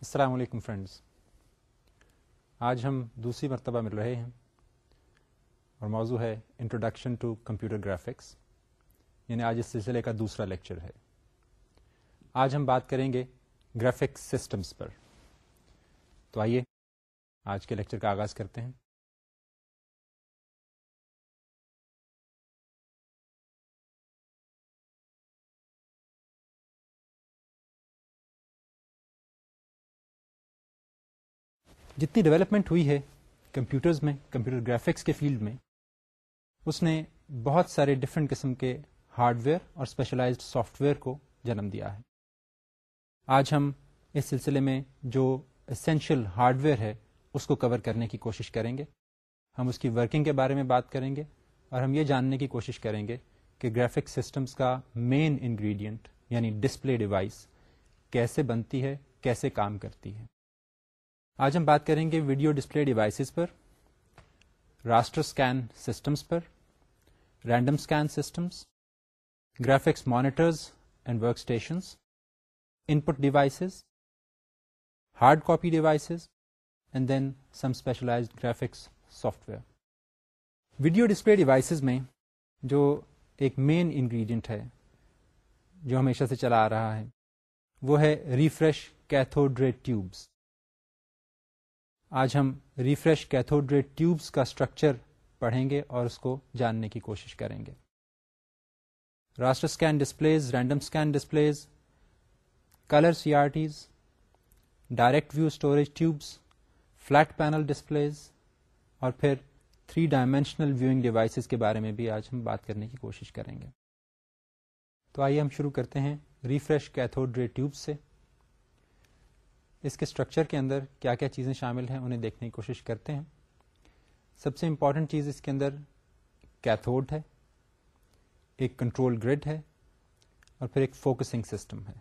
السلام علیکم فرینڈز۔ آج ہم دوسری مرتبہ مل رہے ہیں اور موضوع ہے انٹروڈکشن ٹو کمپیوٹر گرافکس یعنی آج اس سلسلے کا دوسرا لیکچر ہے۔ آج ہم بات کریں گے گرافکس سسٹمز پر۔ تو آئیے آج کے لیکچر کا آغاز کرتے ہیں۔ جتنی ڈیولپمنٹ ہوئی ہے کمپیوٹرز میں کمپیوٹر گرافکس کے فیلڈ میں، اس نے بہت سارے ڈفرینٹ قسم کے ہارڈ ویئر اور اسپیشلائزڈ سافٹ ویئر کو جنم دیا ہے۔ آج ہم اس سلسلے میں جو اسینشیل ہارڈ ویئر ہے، اس کو کور کرنے کی کوشش کریں گے۔ ہم اس کی ورکنگ کے بارے میں بات کریں گے اور ہم یہ جاننے کی کوشش کریں گے کہ گرافک سسٹمز کا مین انگریڈینٹ یعنی ڈسپلے ڈیوائس کیسے بنتی ہے، کیسے کام کرتی ہے۔ آج ہم بات کریں گے ویڈیو ڈسپلے ڈیوائسز پر، raster scan systems per, random scan systems graphics monitors and workstations input devices, hard copy devices, and then some specialized graphics software. Video display devices میں جو ایک مین انگریڈینٹ ہے، جو ہمیشہ سے چلا آ رہا ہے، وہ ہے ریفریش کیتھوڈریٹ ٹیوبس آج ہم ریفریش کیتھوڈریٹ ٹیوبس کا اسٹرکچر پڑھیں گے اور اس کو جاننے کی کوشش کریں گے۔ Raster scan displays, random scan displays, colour C R Ts direct view storage tubes flat panel displays اور پھر تھری ڈائمینشنل ویونگ ڈیوائسز کے بارے میں بھی آج ہم بات کرنے کی کوشش کریں گے۔ تو آئیے ہم شروع کرتے ہیں ریفریش کیتھوڈریٹ ٹیوب سے۔ اس کے اسٹرکچر کے اندر کیا کیا چیزیں شامل ہیں انہیں دیکھنے کی کوشش کرتے ہیں۔ سب سے امپورٹنٹ چیز اس کے اندر کیتھوڈ ہے، ایک کنٹرول گریڈ ہے اور پھر ایک فوکسنگ سسٹم ہے۔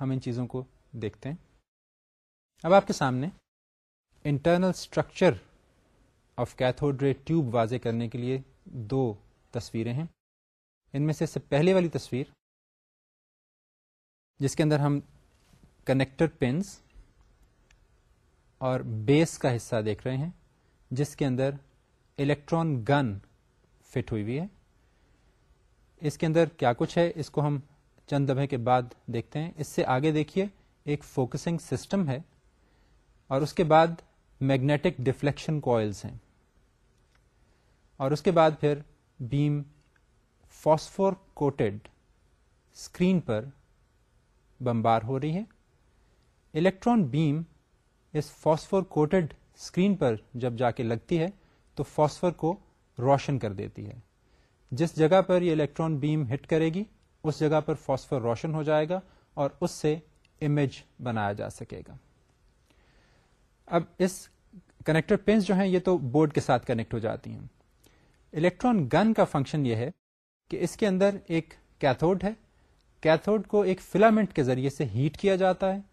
ہم ان چیزوں کو دیکھتے ہیں۔ اب آپ کے سامنے internal structure of cathode ray tube واضح کرنے کے لیے دو تصویریں ہیں۔ ان میں سے پہلے والی تصویر، جس کے اندر ہم کنیکٹر پنس اور بیس کا حصہ دیکھ رہے ہیں، جس کے اندر الیکٹران گن فٹ ہوئی ہوئی ہے۔ اس کے اندر کیا کچھ ہے؟ اس کو ہم چند دفعے کے بعد دیکھتے ہیں۔ اس سے آگے دیکھیے، ایک فوکسنگ سسٹم ہے اور اس کے بعد میگنیٹک ڈفلیکشن کوئلس ہیں۔ اور اس کے بعد پھر بیم فاسفور کوٹڈ اسکرین پر بمبار ہو رہی ہے۔ الیکٹران بیم اس فاسفور کوٹڈ اسکرین پر جب جا کے لگتی ہے تو فاسفور کو روشن کر دیتی ہے۔ جس جگہ پر یہ الیکٹران بیم ہٹ کرے گی، اس جگہ پر فاسفور روشن ہو جائے گا اور اس سے امیج بنایا جا سکے گا۔ اب اس کنیکٹر پنس جو ہیں، یہ تو بورڈ کے ساتھ کنیکٹ ہو جاتی ہیں۔ الیکٹران گن کا فنکشن یہ ہے کہ اس کے اندر ایک کیتھوڈ ہے۔ کیتھوڈ کو ایک فلامنٹ کے ذریعے سے ہیٹ کیا جاتا ہے۔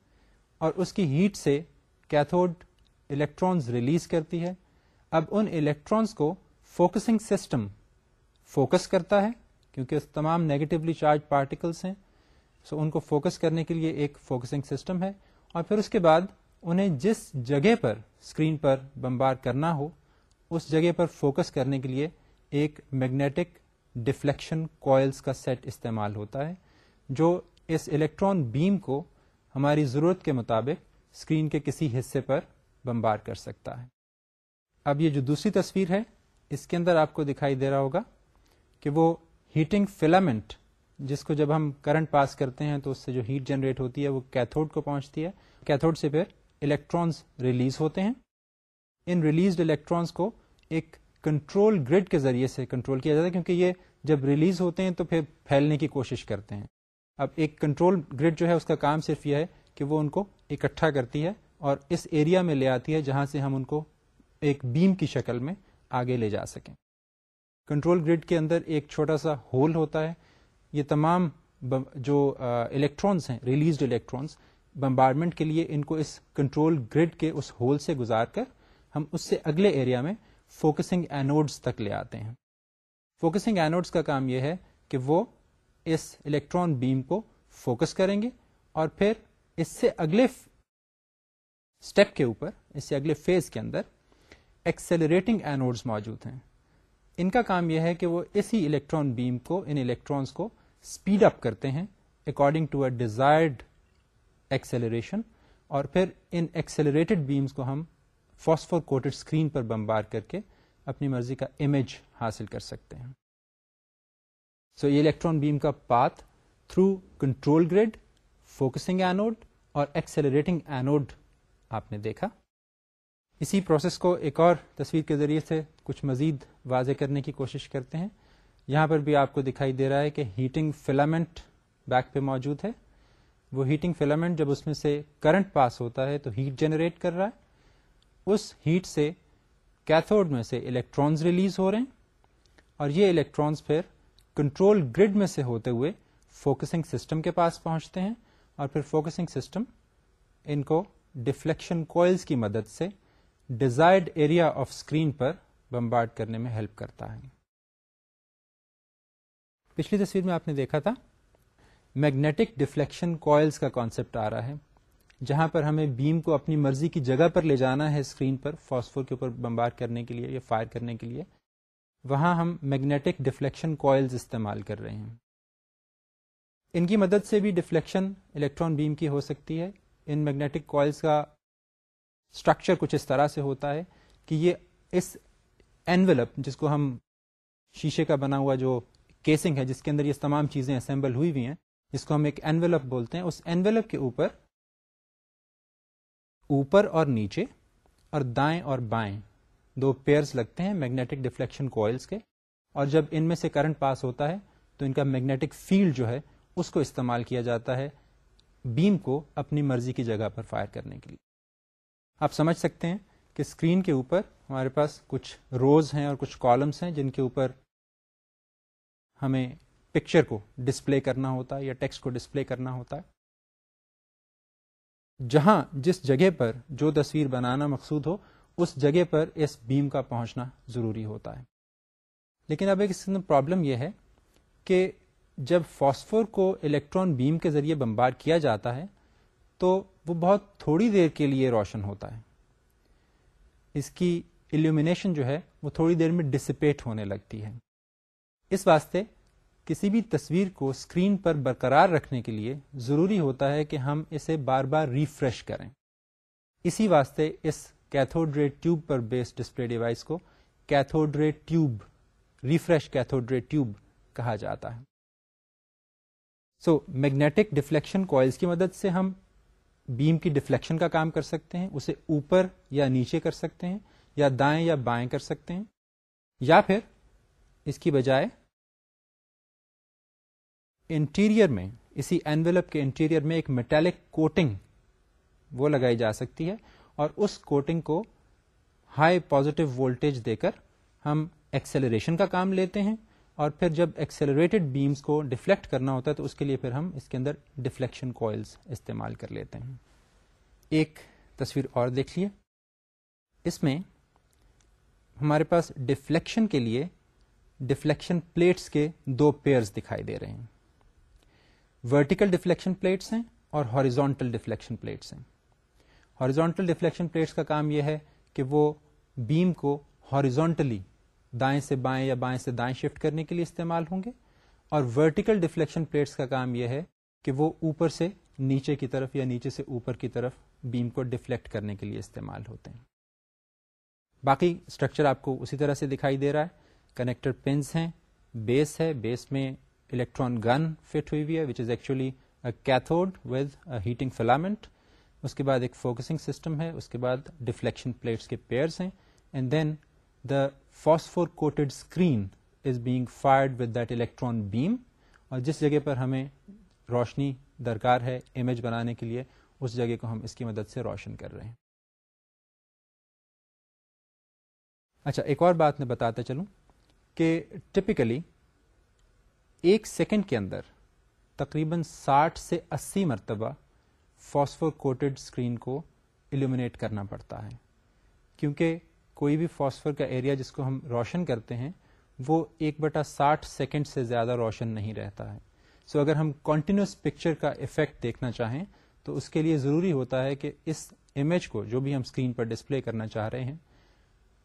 اور اس کی ہیٹ سے کیتھوڈ الیکٹرانز ریلیز کرتی ہے۔ اب ان الیکٹرانز کو فوکسنگ سسٹم فوکس کرتا ہے، کیونکہ اس تمام نیگیٹولی چارج پارٹیکلس ہیں۔ سو so ان کو فوکس کرنے کے لیے ایک فوکسنگ سسٹم ہے۔ اور پھر اس کے بعد انہیں جس جگہ پر اسکرین پر بمبار کرنا ہو، اس جگہ پر فوکس کرنے کے لیے ایک میگنیٹک ڈفلیکشن کوئلس کا سیٹ استعمال ہوتا ہے، جو اس الیکٹران بیم کو ہماری ضرورت کے مطابق اسکرین کے کسی حصے پر بمبار کر سکتا ہے۔ اب یہ جو دوسری تصویر ہے، اس کے اندر آپ کو دکھائی دے رہا ہوگا کہ وہ ہیٹنگ فلامنٹ، جس کو جب ہم کرنٹ پاس کرتے ہیں تو اس سے جو ہیٹ جنریٹ ہوتی ہے، وہ کیتھوڈ کو پہنچتی ہے۔ کیتھوڈ سے پھر الیکٹرانس ریلیز ہوتے ہیں۔ ان ریلیزڈ الیکٹرانس کو ایک کنٹرول گریڈ کے ذریعے سے کنٹرول کیا جاتا ہے، کیونکہ یہ جب ریلیز ہوتے ہیں تو پھر پھیلنے کی کوشش کرتے ہیں۔ اب ایک کنٹرول گریڈ جو ہے، اس کا کام صرف یہ ہے کہ وہ ان کو اکٹھا کرتی ہے اور اس ایریا میں لے آتی ہے جہاں سے ہم ان کو ایک بیم کی شکل میں آگے لے جا سکیں۔ کنٹرول گریڈ کے اندر ایک چھوٹا سا ہول ہوتا ہے۔ یہ تمام جو الیکٹرانس ہیں ریلیزڈ الیکٹرانس بمبارمنٹ کے لیے ان کو اس کنٹرول گریڈ کے اس ہول سے گزار کر ہم اس سے اگلے ایریا میں فوکسنگ اینوڈز تک لے آتے ہیں۔ فوکسنگ اینوڈز کا کام یہ ہے کہ وہ اس الیکٹران بیم کو فوکس کریں گے اور پھر اس سے اگلے اسٹیپ کے اوپر، اس سے اگلے فیز کے اندر ایکسیلریٹنگ اینوڈز موجود ہیں۔ ان کا کام یہ ہے کہ وہ اسی الیکٹران بیم کو، ان الیکٹرانس کو اسپیڈ اپ کرتے ہیں according to a desired acceleration اور پھر ان ایکسیلریٹڈ بیمس کو ہم فاسفور کوٹڈ اسکرین پر بمبار کر کے اپنی مرضی کا امیج حاصل کر سکتے ہیں۔ سو so, یہ الیکٹران بیم کا path through control grid focusing anode اور ایکسیلریٹنگ اینوڈ آپ نے دیکھا۔ اسی پروسیس کو ایک اور تصویر کے ذریعے سے کچھ مزید واضح کرنے کی کوشش کرتے ہیں۔ یہاں پر بھی آپ کو دکھائی دے رہا ہے کہ ہیٹنگ فلامنٹ بیک پہ موجود ہے۔ وہ ہیٹنگ فلامنٹ جب اس میں سے کرنٹ پاس ہوتا ہے تو ہیٹ جنریٹ کر رہا ہے۔ اس ہیٹ سے کیتھوڈ میں سے الیکٹرانز ریلیز ہو رہے ہیں اور یہ الیکٹرانز پھر کنٹرول گرڈ میں سے ہوتے ہوئے فوکسنگ سسٹم کے پاس پہنچتے ہیں اور پھر فوکسنگ سسٹم ان کو ڈفلیکشن کوئلز کی مدد سے ڈیزائرڈ ایریا آف اسکرین پر بمبارڈ کرنے میں ہیلپ کرتا ہے۔ پچھلی تصویر میں آپ نے دیکھا تھا، میگنیٹک ڈفلیکشن کوئلز کا کانسیپٹ آ رہا ہے، جہاں پر ہمیں بیم کو اپنی مرضی کی جگہ پر لے جانا ہے اسکرین پر، فاسفور کے اوپر بمبار کرنے کے لیے یا فائر کرنے کے لیے۔ وہاں ہم میگنیٹک ڈفلیکشن کوئلز استعمال کر رہے ہیں۔ ان کی مدد سے بھی ڈفلیکشن الیکٹران بیم کی ہو سکتی ہے۔ ان میگنیٹک کوائلس کا اسٹرکچر کچھ اس طرح سے ہوتا ہے کہ یہ اس اینولپ جس کو ہم شیشے کا بنا ہوا جو کیسنگ ہے، جس کے اندر یہ تمام چیزیں اسمبل ہوئی ہوئی ہیں جس کو ہم ایک اینولپ بولتے ہیں۔ اس اینولپ کے اوپر اوپر اور نیچے اور دائیں اور بائیں دو پیئرس لگتے ہیں میگنیٹک ڈفلیکشن کوئلس کے، اور جب ان میں سے کرنٹ پاس ہوتا ہے تو ان کا میگنیٹک فیلڈ جو ہے اس کو استعمال کیا جاتا ہے بیم کو اپنی مرضی کی جگہ پر فائر کرنے کے لیے۔ آپ سمجھ سکتے ہیں کہ اسکرین کے اوپر ہمارے پاس کچھ روز ہیں اور کچھ کالمس ہیں جن کے اوپر ہمیں پکچر کو ڈسپلے کرنا ہوتا ہے یا ٹیکسٹ کو ڈسپلے کرنا ہوتا ہے۔ جہاں جس جگہ پر جو تصویر بنانا مقصود ہو اس جگہ پر اس بیم کا پہنچنا ضروری ہوتا ہے۔ لیکن اب ایک پرابلم یہ ہے کہ جب فاسفور کو الیکٹران بیم کے ذریعے بمبار کیا جاتا ہے، تو وہ بہت تھوڑی دیر کے لیے روشن ہوتا ہے۔ اس کی ایلومینیشن جو ہے، وہ تھوڑی دیر میں ڈسپیٹ ہونے لگتی ہے۔ اس واسطے کسی بھی تصویر کو اسکرین پر برقرار رکھنے کے لیے ضروری ہوتا ہے کہ ہم اسے بار بار ریفریش کریں۔ اسی واسطے اس کیتھوڈ ریٹ ٹیوب پر بیس ڈسپلے ڈیوائس کو cathode ray tube, refresh cathode ray tube کہا جاتا ہے۔ سو میگنیٹک ڈفلیکشن کوائلس کی مدد سے ہم بیم کی ڈفلیکشن کا کام کر سکتے ہیں، اسے اوپر یا نیچے کر سکتے ہیں، یا دائیں یا بائیں کر سکتے ہیں، یا پھر اس کی بجائے انٹیریئر میں، اسی اینویلپ کے انٹیریئر میں ایک میٹالک کوٹنگ وہ لگائی جا سکتی ہے۔ اور اس کوٹنگ کو ہائی پازیٹو وولٹیج دے کر ہم ایکسیلریشن کا کام لیتے ہیں اور پھر جب ایکسیلریٹڈ بیمس کو ڈفلیکٹ کرنا ہوتا ہے تو اس کے لیے پھر ہم اس کے اندر ڈفلیکشن کوئلس استعمال کر لیتے ہیں۔ ایک تصویر اور دیکھ لیے۔ اس میں ہمارے پاس ڈفلیکشن کے لیے ڈفلیکشن پلیٹس کے دو پیئرز دکھائی دے رہے ہیں۔ ورٹیکل ڈفلیکشن پلیٹس ہیں اور ہاریزونٹل ڈفلیکشن پلیٹس ہیں۔ ہاریزونٹل ڈفلیکشن پلیٹس کا کام یہ ہے کہ وہ بیم کو ہاریزونٹلی دائیں سے بائیں یا بائیں سے دائیں شفٹ کرنے کے لیے استعمال ہوں گے اور ورٹیکل ڈفلیکشن پلیٹس کا کام یہ ہے کہ وہ اوپر سے نیچے کی طرف یا نیچے سے اوپر کی طرف بیم کو ڈفلیکٹ کرنے کے لیے استعمال ہوتے ہیں۔ باقی اسٹرکچر آپ کو اسی طرح سے دکھائی دے رہا ہے۔ کنیکٹر پنس ہیں، بیس ہے، بیس میں الیکٹران گن فٹ ہوئی ہوئی ہے which is actually cathode with heating filament اس کے بعد ایک فوکسنگ سسٹم ہے، اس کے بعد ڈفلیکشن پلیٹس کے پیئرس ہیں and then the phosphor coated screen is being fired with that electron beam اور جس جگہ پر ہمیں روشنی درکار ہے امیج بنانے کے لیے، اس جگہ کو ہم اس کی مدد سے روشن کر رہے ہیں۔ اچھا ایک اور بات میں بتاتا چلوں کہ ٹپکلی ایک سیکنڈ کے اندر تقریباً ساٹھ سے اسی مرتبہ فاسفور کوٹڈ اسکرین کو ایلومینیٹ کرنا پڑتا ہے۔ کیونکہ کوئی بھی فاسفر کا ایریا جس کو ہم روشن کرتے ہیں، وہ ایک بٹا ساٹھ سیکنڈ سے زیادہ روشن نہیں رہتا ہے۔ سو so اگر ہم کنٹینیوس پکچر کا افیکٹ دیکھنا چاہیں، تو اس کے لیے ضروری ہوتا ہے کہ اس امیج کو جو بھی ہم اسکرین پر ڈسپلے کرنا چاہ رہے ہیں،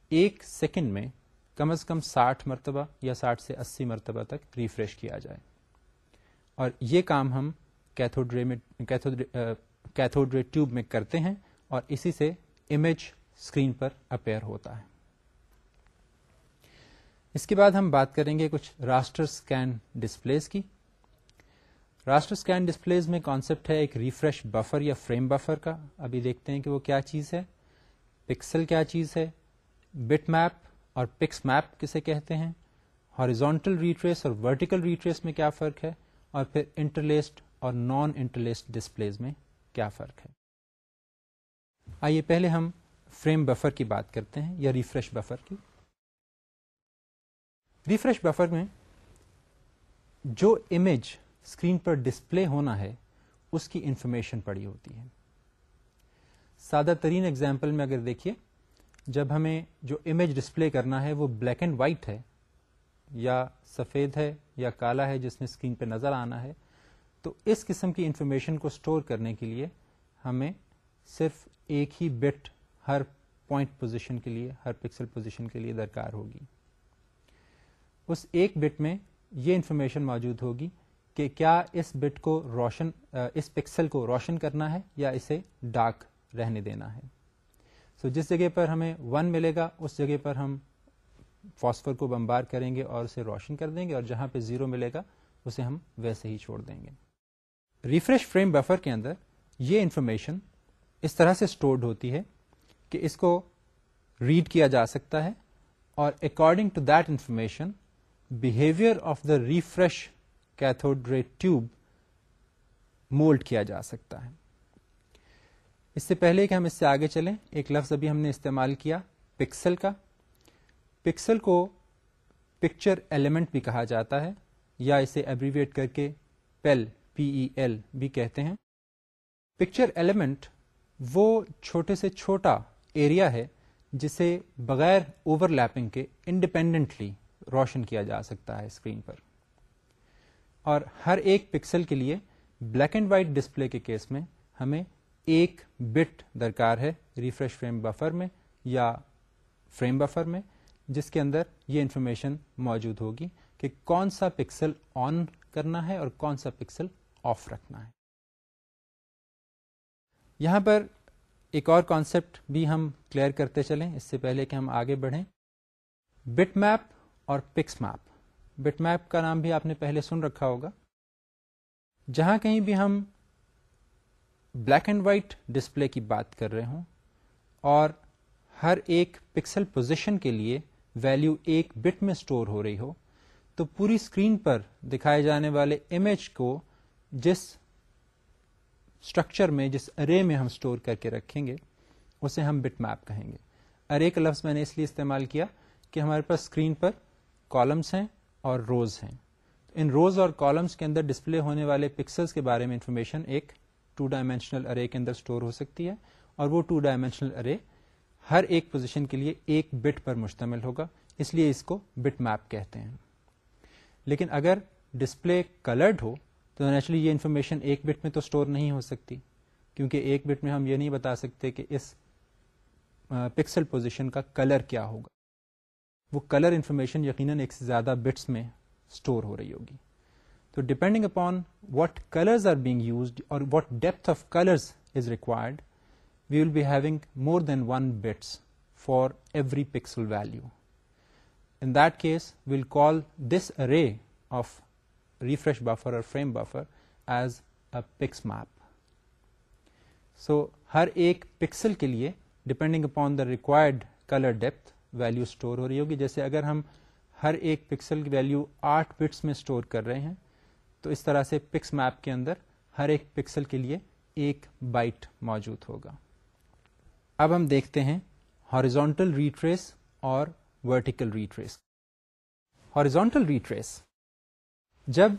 ایک سیکنڈ میں کم از کم ساٹھ مرتبہ یا ساٹھ سے اسی مرتبہ تک ریفریش کیا جائے۔ اور یہ کام ہم کیتھوڈ رے میں ٹیوب میں کرتے ہیں اور اسی سے امیج اسکرین پر اپیئر ہوتا ہے۔ اس کے بعد ہم بات کریں گے کچھ راسٹر اسکین ڈسپلیز کی۔ راسٹر اسکین ڈسپلیز میں کانسیپٹ ہے ایک ریفریش بفر یا فریم بفر کا۔ ابھی دیکھتے ہیں کہ وہ کیا چیز ہے۔ پکسل کیا چیز ہے۔ بٹ میپ اور پکس میپ کسے کہتے ہیں۔ ہاریزونٹل ریٹریس اور ورٹیکل ریٹریس میں کیا فرق ہے۔ اور پھر انٹرلیسڈ اور نان انٹرلیسڈ ڈسپلیز میں کیا فرق ہے؟ آئیے پہلے ہم فریم بفر کی بات کرتے ہیں یا ریفریش بفر کی۔ ریفریش بفر میں جو امیج اسکرین پر ڈسپلے ہونا ہے، اس کی انفارمیشن پڑی ہوتی ہے۔ سادہ ترین ایگزامپل میں اگر دیکھیے، جب ہمیں جو امیج ڈسپلے کرنا ہے، وہ بلیک اینڈ وائٹ ہے، یا سفید ہے یا کالا ہے، جس میں اسکرین پہ نظر آنا ہے تو اس قسم کی انفارمیشن کو اسٹور کرنے کے لیے ہمیں صرف ایک ہی بٹ ہر پوائنٹ پوزیشن کے لیے ہر پکسل پوزیشن کے لیے درکار ہوگی۔ اس ایک بٹ میں یہ انفارمیشن موجود ہوگی کہ کیا اس بٹ کو روشن اس پکسل کو روشن کرنا ہے یا اسے ڈارک رہنے دینا ہے۔ سو so, جس جگہ پر ہمیں ون ملے گا اس جگہ پر ہم فاسفر کو بمبار کریں گے اور اسے روشن کر دیں گے اور جہاں پہ زیرو ملے گا اسے ہم ویسے ہی چھوڑ دیں گے۔ ریفریش فریم بفر کے اندر یہ انفارمیشن اس طرح سے اسٹورڈ ہوتی ہے کہ اس کو ریڈ کیا جا سکتا ہے اور according to that information behaviour of the refresh cathode ray tube mould کیا جا سکتا ہے۔ اس سے پہلے کہ ہم اس سے آگے چلیں، ایک لفظ ابھی ہم نے استعمال کیا، پکسل کا۔ پکسل کو پکچر ایلیمنٹ بھی کہا جاتا ہے یا اسے ایبریویٹ کر کے پیل پی ای ایل بھی کہتے ہیں۔ پکچر ایلیمنٹ وہ چھوٹے سے چھوٹا ایریا ہے جسے بغیر اوور لیپنگ کے انڈیپینڈنٹلی روشن کیا جا سکتا ہے اسکرین پر۔ اور ہر ایک پکسل کے لیے بلیک اینڈ وائٹ ڈسپلے کے کیس میں ہمیں ایک بٹ درکار ہے ریفریش فریم بفر میں یا فریم بفر میں، جس کے اندر یہ انفارمیشن موجود ہوگی کہ کون سا پکسل آن کرنا ہے اور کون سا پکسل آف رکھنا ہے۔ یہاں پر ایک اور کانسیپٹ بھی ہم کلیئر کرتے چلیں۔ اس سے پہلے کہ ہم آگے بڑھیں۔ بٹ میپ اور پکس میپ بٹ میپ کا نام بھی آپ نے پہلے سن رکھا ہوگا۔ جہاں کہیں بھی ہم بلیک اینڈ وائٹ ڈسپلے کی بات کر رہے ہوں اور ہر ایک پکسل پوزیشن کے لیے ویلو ایک بٹ میں اسٹور ہو رہی ہو، تو پوری اسکرین پر دکھائے جانے والے امیج کو جس اسٹرکچر میں، جس ارے میں ہم اسٹور کر کے رکھیں گے، اسے ہم بٹ میپ کہیں گے۔ ارے کا لفظ میں نے اس لیے استعمال کیا کہ ہمارے پاس اسکرین پر کالمس ہیں اور روز ہیں۔ ان روز اور کالمس کے اندر ڈسپلے ہونے والے پکسلس کے بارے میں انفارمیشن ایک ٹو ڈائمینشنل ارے کے اندر اسٹور ہو سکتی ہے اور وہ ٹو ڈائمینشنل ارے ہر ایک پوزیشن کے لیے ایک بٹ پر مشتمل ہوگا۔ اس لیے اس کو بٹ میپ کہتے ہیں۔ لیکن اگر ڈسپلے کلرڈ ہو تو نیچرلی یہ انفارمیشن ایک بٹ میں تو اسٹور نہیں ہو سکتی، کیونکہ ایک بٹ میں ہم یہ نہیں بتا سکتے کہ اس پکسل پوزیشن کا کلر کیا ہوگا۔ وہ کلر انفارمیشن یقیناً ایک سے زیادہ بٹس میں اسٹور ہو رہی ہوگی۔ تو depending upon what colours are being used or what depth of colours is required we will be having more than one bits for every pixel value in that case we'll call this ray of refresh buffer or frame buffer as a pixmap so ہر ایک pixel کے لیے depending upon the required colour depth value store ہو رہی ہوگی۔ جیسے اگر ہم ہر ایک pixel کی ویلو آٹھ بٹس میں اسٹور کر رہے ہیں، تو اس طرح سے پکس میپ کے اندر ہر ایک پکسل کے لیے ایک بائٹ موجود ہوگا۔ اب ہم دیکھتے ہیں ہاریزونٹل ریٹریس اور ورٹیکل ریٹریس ہاریزونٹل ریٹریس جب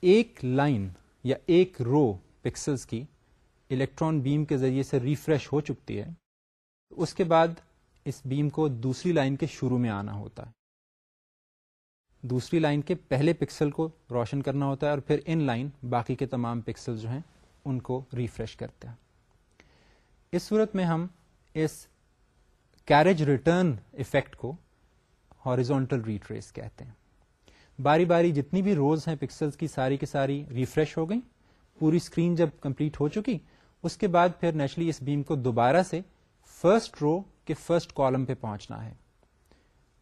ایک لائن یا ایک رو پکسلس کی الیکٹران بیم کے ذریعے سے ریفریش ہو چکتی ہے، اس کے بعد اس بیم کو دوسری لائن کے شروع میں آنا ہوتا ہے۔ دوسری لائن کے پہلے پکسل کو روشن کرنا ہوتا ہے اور پھر ان لائن باقی کے تمام پکسل جو ہیں، ان کو ریفریش کرتے ہیں۔ اس صورت میں ہم اس کیریج ریٹرن افیکٹ کو ہاریزونٹل ریٹریس کہتے ہیں۔ باری باری جتنی بھی روز ہیں پکسلز کی، ساری کی ساری ریفریش ہو گئی پوری اسکرین جب کمپلیٹ ہو چکی، اس کے بعد پھر نیچرلی اس بیم کو دوبارہ سے فرسٹ رو کے فرسٹ کالم پہ پہنچنا ہے۔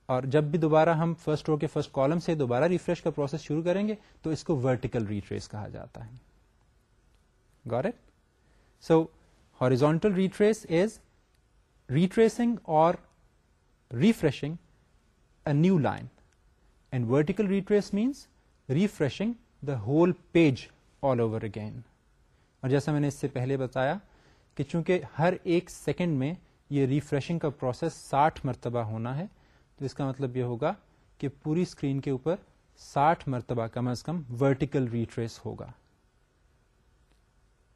اور جب بھی دوبارہ ہم فرسٹ رو کے فرسٹ کالم سے دوبارہ ریفریش کا پروسیس شروع کریں گے، تو اس کو ورٹیکل ریٹریس کہا جاتا ہے۔ گور it so horizontal retrace is retracing or refreshing a new line and vertical retrace means refreshing the whole page all over again اور جیسا میں نے اس سے پہلے بتایا کہ چونکہ ہر ایک سیکنڈ میں یہ ریفریشنگ کا پروسیس ساٹھ مرتبہ ہونا ہے، تو اس کا مطلب یہ ہوگا کہ پوری اسکرین کے اوپر ساٹھ مرتبہ کم از کم ورٹیکل ریٹریس ہوگا۔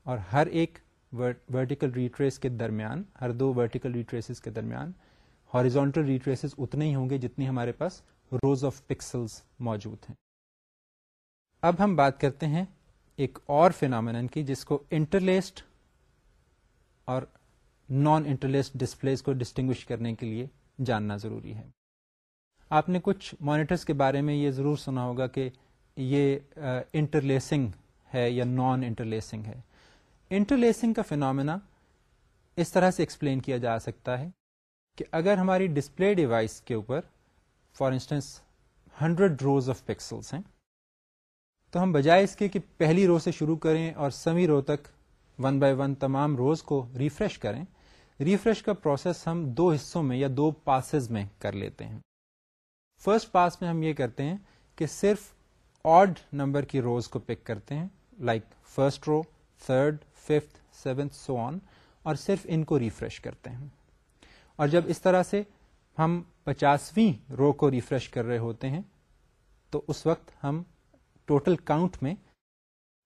اور ہر ایک ورٹیکل ریٹریس کے درمیان، ہر دو ورٹیکل ریٹریس کے درمیان ہاریزونٹل ریٹریس اتنے ہی ہوں گے جتنی ہمارے پاس روز آف پکسلس موجود ہیں۔ اب ہم بات کرتے ہیں ایک اور فینامن کی جس کو انٹرلیسڈ اور نان انٹرلیسڈ ڈسپلیز کو ڈسٹنگوش کرنے کے لیے جاننا ضروری ہے۔ آپ نے کچھ مانیٹرس کے بارے میں یہ ضرور سنا ہوگا کہ یہ انٹرلیسنگ ہے یا نان انٹرلیسنگ ہے۔ انٹرلیسنگ کا فینومینا اس طرح سے ایکسپلین کیا جا سکتا ہے کہ اگر ہماری ڈسپلے ڈیوائس کے اوپر for instance, hundred rows of pixels ہیں۔ تو ہم بجائے اس کے کہ پہلی رو سے شروع کریں اور سمی رو تک ون بائی ون تمام روز کو ریفریش کریں، ریفریش کا پروسیس ہم دو حصوں میں یا دو پاسز میں کر لیتے ہیں۔ فرسٹ پاس میں ہم یہ کرتے ہیں کہ صرف آڈ نمبر کی روز کو پک کرتے ہیں، like first row, third, fifth, seventh, so on, اور صرف ان کو ریفریش کرتے ہیں۔ اور جب اس طرح سے ہم پچاسویں رو کو ریفریش کر رہے ہوتے ہیں، تو اس وقت ہم ٹوٹل کاؤنٹ میں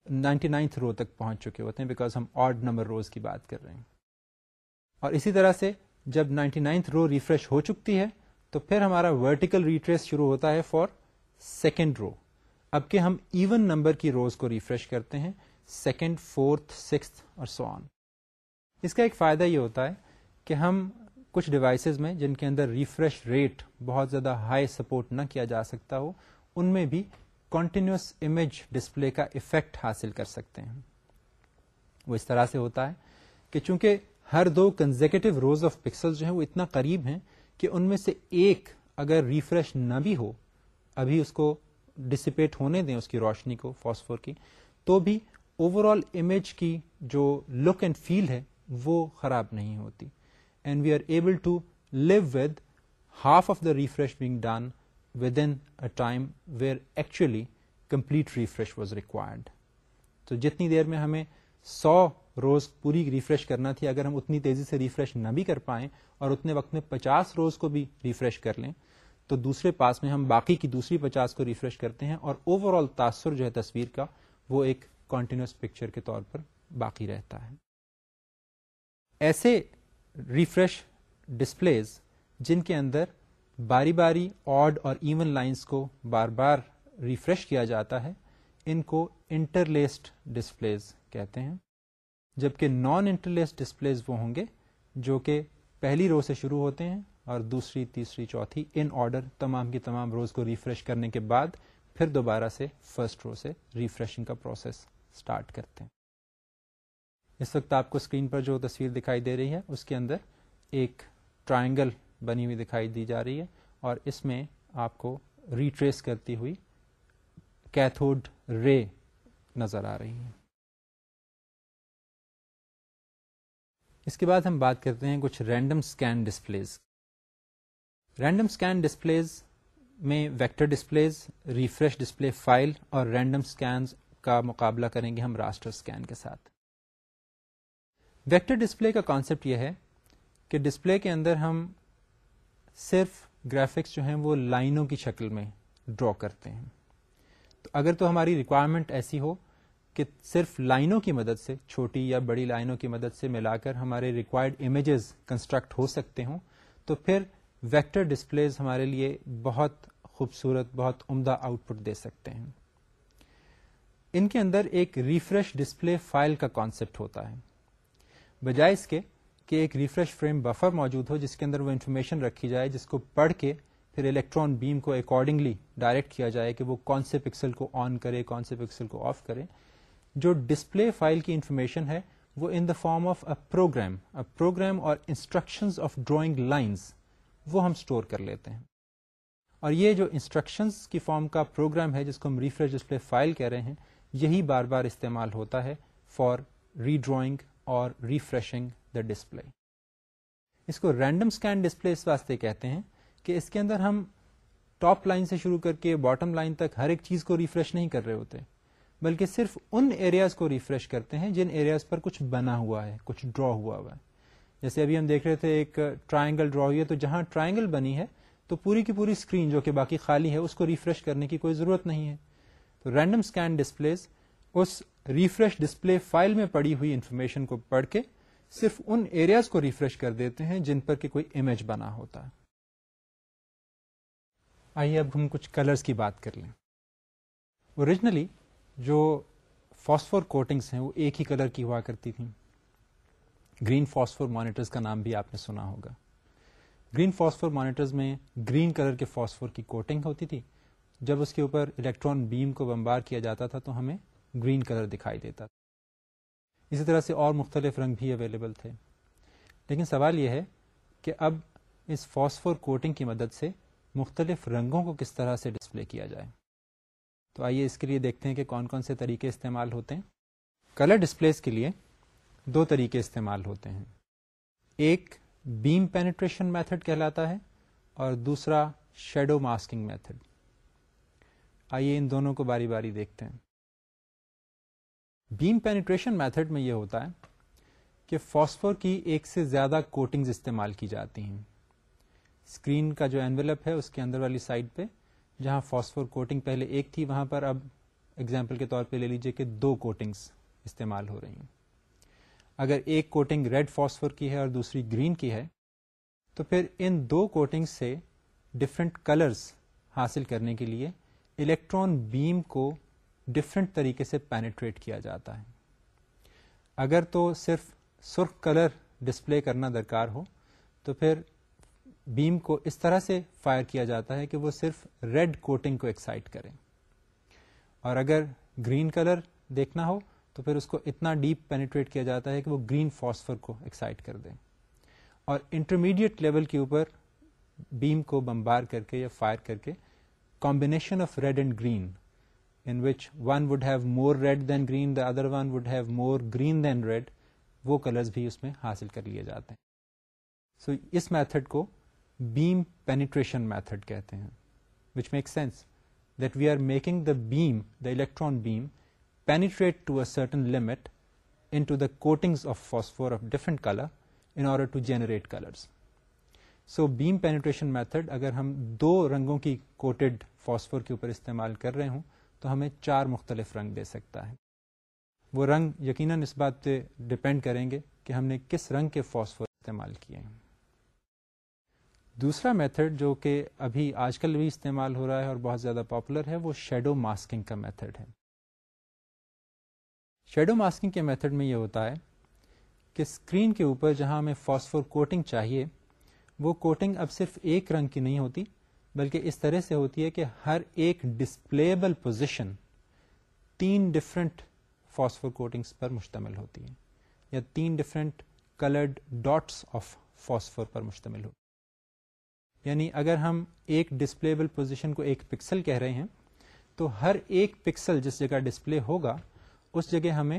نائنٹی نائنتھ رو تک پہنچ چکے ہوتے ہیں بیکاز ہم آڈ نمبر روز کی بات کر رہے ہیں۔ اور اسی طرح سے جب نائنٹی نائنتھ رو ریفریش ہو چکتی ہے، تو پھر ہمارا ورٹیکل ریٹریس شروع ہوتا ہے فار سیکنڈ رو اب کہ ہم ایون نمبر کی روز کو ریفریش کرتے ہیں سیکنڈ فورتھ سکس اور سو آن اس کا ایک فائدہ یہ ہوتا ہے کہ ہم کچھ ڈیوائسز میں جن کے اندر ریفریش ریٹ بہت زیادہ ہائی سپورٹ نہ کیا جا سکتا ہو، ان میں بھی کنٹینیوس امیج ڈسپلے کا افیکٹ حاصل کر سکتے ہیں۔ وہ اس طرح سے ہوتا ہے کہ چونکہ ہر دو کنزیکٹو روز آف پکسل جو ہیں وہ اتنا قریب ہیں کہ ان میں سے ایک اگر ریفریش نہ بھی ہو، ابھی اس کو ڈسپیٹ ہونے دیں اس کی روشنی کو فاسفور کی، تو بھی اوور آل امیج کی جو لک اینڈ فیل ہے وہ خراب نہیں ہوتی۔ And we are able to live with half of the refresh being done within time where actually complete refresh was required تو جتنی دیر میں ہمیں سو روز پوری ریفریش کرنا تھی، اگر ہم اتنی تیزی سے ریفریش نہ بھی کر پائیں اور اتنے وقت میں پچاس روز کو بھی ریفریش کر لیں، تو دوسرے پاس میں ہم باقی کی دوسری پچاس کو ریفریش کرتے ہیں اور اوور آل تاثر جو ہے تصویر کا، وہ ایک کنٹینیوس پکچر کے طور پر باقی رہتا ہے۔ ایسے ریفریش ڈسپلیز جن کے اندر باری باری آڈ اور ایون لائنس کو بار بار ریفریش کیا جاتا ہے، ان کو انٹرلیسڈ ڈسپلیز کہتے ہیں۔ جبکہ نان انٹرلیس ڈسپلیز وہ ہوں گے جو کہ پہلی رو سے شروع ہوتے ہیں اور دوسری، تیسری، چوتھی ان آرڈر تمام کی تمام روز کو ریفریش کرنے کے بعد پھر دوبارہ سے فرسٹ رو سے ریفریشنگ کا پروسیس اسٹارٹ کرتے ہیں۔ اس وقت آپ کو اسکرین پر جو تصویر دکھائی دے رہی ہے، اس کے اندر ایک ٹرائنگل بنی ہوئی دکھائی دی جا رہی ہے اور اس میں آپ کو ریٹریس کرتی ہوئی کیتھوڈ رے نظر آ رہی ہیں اس کے بعد ہم بات کرتے ہیں کچھ random scan displays random scan displays میں vector displays refresh display file اور رینڈم اسکینز کا مقابلہ کریں گے ہم راسٹر اسکین کے ساتھ۔ ویکٹر ڈسپلے کا کانسیپٹ یہ ہے کہ ڈسپلے کے اندر ہم صرف گرافکس جو ہیں وہ لائنوں کی شکل میں ڈرا کرتے ہیں۔ تو اگر تو ہماری ریکوائرمنٹ ایسی ہو کہ صرف لائنوں کی مدد سے، چھوٹی یا بڑی لائنوں کی مدد سے ملا کر ہمارے ریکوائرڈ امیجز کنسٹرکٹ ہو سکتے ہوں، تو پھر ویکٹر ڈسپلیز ہمارے لیے بہت خوبصورت، بہت عمدہ آؤٹ پٹ دے سکتے ہیں۔ ان کے اندر ایک ریفریش ڈسپلے فائل کا کانسیپٹ ہوتا ہے۔ بجائے اس کے کہ ایک ریفریش فریم بفر موجود ہو جس کے اندر وہ انفارمیشن رکھی جائے، جس کو پڑھ کے پھر الیکٹران بیم کو اکارڈنگلی ڈائریکٹ کیا جائے کہ وہ کون سے پکسل کو آن کرے، کون سے پکسل کو آف کرے۔ جو ڈسپلے فائل کی انفارمیشن ہے، وہ in the form of a program program اور انسٹرکشن آف ڈرائنگ لائنس وہ ہم اسٹور کر لیتے ہیں۔ اور یہ جو انسٹرکشنز کی فارم کا پروگرام ہے، جس کو ہم ریفریش ڈسپلے فائل کہہ رہے ہیں، یہی بار بار استعمال ہوتا ہے فار ری ڈرائنگ اور ریفریشنگ دا ڈسپلے اس کو رینڈم اسکین ڈسپلے اس واسطے کہتے ہیں کہ اس کے اندر ہم ٹاپ لائن سے شروع کر کے باٹم لائن تک ہر ایک چیز کو ریفریش نہیں کر رہے ہوتے، بلکہ صرف ان ایریاز کو ریفریش کرتے ہیں جن ایریاز پر کچھ بنا ہوا ہے، کچھ ڈرا ہوا ہوا ہے۔ جیسے ابھی ہم دیکھ رہے تھے ایک ٹرائنگل ڈرا ہوئی ہے، تو جہاں ٹرائنگل بنی ہے، تو پوری کی پوری اسکرین جو کہ باقی خالی ہے، اس کو ریفریش کرنے کی کوئی ضرورت نہیں ہے۔ تو رینڈم اسکین ڈسپلیز اس ریفریش ڈسپلے فائل میں پڑی ہوئی انفارمیشن کو پڑھ کے صرف ان ایریاز کو ریفریش کر دیتے ہیں جن پر کہ کوئی امیج بنا ہوتا ہے۔ آئیے اب ہم کچھ کلرز کی بات کر لیں۔ اوریجنلی جو فاسفور کوٹنگس ہیں وہ ایک ہی کلر کی ہوا کرتی تھیں۔ گرین فاسفور مانیٹرز کا نام بھی آپ نے سنا ہوگا۔ گرین فاسفور مانیٹرز میں گرین کلر کے فاسفور کی کوٹنگ ہوتی تھی۔ جب اس کے اوپر الیکٹران بیم کو بمبار کیا جاتا تھا تو ہمیں گرین کلر دکھائی دیتا تھا۔ اسی طرح سے اور مختلف رنگ بھی اویلیبل تھے۔ لیکن سوال یہ ہے کہ اب اس فاسفور کوٹنگ کی مدد سے مختلف رنگوں کو کس طرح سے ڈسپلے کیا جائے۔ تو آئیے اس کے لیے دیکھتے ہیں کہ کون کون سے طریقے استعمال ہوتے ہیں۔ کلر ڈسپلیز کے لیے دو طریقے استعمال ہوتے ہیں۔ ایک بیم پینیٹریشن میتھڈ کہلاتا ہے اور دوسرا شیڈو ماسکنگ میتھڈ آئیے ان دونوں کو باری باری دیکھتے ہیں۔ بیم پینیٹریشن میتھڈ میں یہ ہوتا ہے کہ فاسفور کی ایک سے زیادہ کوٹنگز استعمال کی جاتی ہیں۔ اسکرین کا جو اینویلپ ہے اس کے اندر والی سائڈ پہ، جہاں فاسفور کوٹنگ پہلے ایک تھی، وہاں پر اب ایگزامپل کے طور پہ لے لیجیے کہ دو کوٹنگز استعمال ہو رہی ہیں۔ اگر ایک کوٹنگ ریڈ فاسفور کی ہے اور دوسری گرین کی ہے، تو پھر ان دو کوٹنگ سے ڈفرینٹ کلرز حاصل کرنے کے لیے الیکٹران بیم کو ڈفرینٹ طریقے سے پینیٹریٹ کیا جاتا ہے۔ اگر تو صرف سرخ کلر ڈسپلے کرنا درکار ہو، تو پھر بیم کو اس طرح سے فائر کیا جاتا ہے کہ وہ صرف ریڈ کوٹنگ کو ایکسائٹ کرے۔ اور اگر گرین کلر دیکھنا ہو، تو پھر اس کو اتنا ڈیپ پینیٹریٹ کیا جاتا ہے کہ وہ گرین فاسفر کو ایکسائٹ کر دے۔ اور انٹرمیڈیٹ لیول کے اوپر بیم کو بمبار کر کے یا فائر کر کے combination of red and green in which one would have more red than green the other one would have more green than red وہ کلرز بھی اس میں حاصل کر لیے جاتے ہیں۔ سو so, اس میتھڈ کو بیم پینیٹریشن میتھڈ کہتے ہیں which make sense that we are making the beam the electron beam penetrate to a certain limit into the coating of phosphor of different colour in order to generate colours so beam penetration method اگر ہم دو رنگوں کی quoted phosphor کے اوپر استعمال کر رہے ہوں تو ہمیں چار مختلف رنگ دے سکتا ہے۔ وہ رنگ یقیناً اس بات پہ ڈپینڈ کریں گے کہ ہم نے کس رنگ کے فاسفور استعمال کیے ہیں۔ دوسرا میتھڈ جو کہ ابھی آج کل بھی استعمال ہو رہا ہے اور بہت زیادہ پاپولر ہے، وہ شیڈو ماسکنگ کا میتھڈ ہے۔ شیڈو ماسکنگ کے میتھڈ میں یہ ہوتا ہے کہ اسکرین کے اوپر جہاں ہمیں فاسفور کوٹنگ چاہیے، وہ کوٹنگ اب صرف ایک رنگ کی نہیں ہوتی بلکہ اس طرح سے ہوتی ہے کہ ہر ایک ڈسپلیبل پوزیشن تین ڈفرنٹ فاسفور کوٹنگس پر مشتمل ہوتی ہے یا تین different coloured dots of phosphor پر مشتمل ہوتی یعنی اگر ہم ایک ڈسپلیبل پوزیشن کو ایک پکسل کہہ رہے ہیں، تو ہر ایک پکسل جس جگہ ڈسپلے ہوگا، اس جگہ ہمیں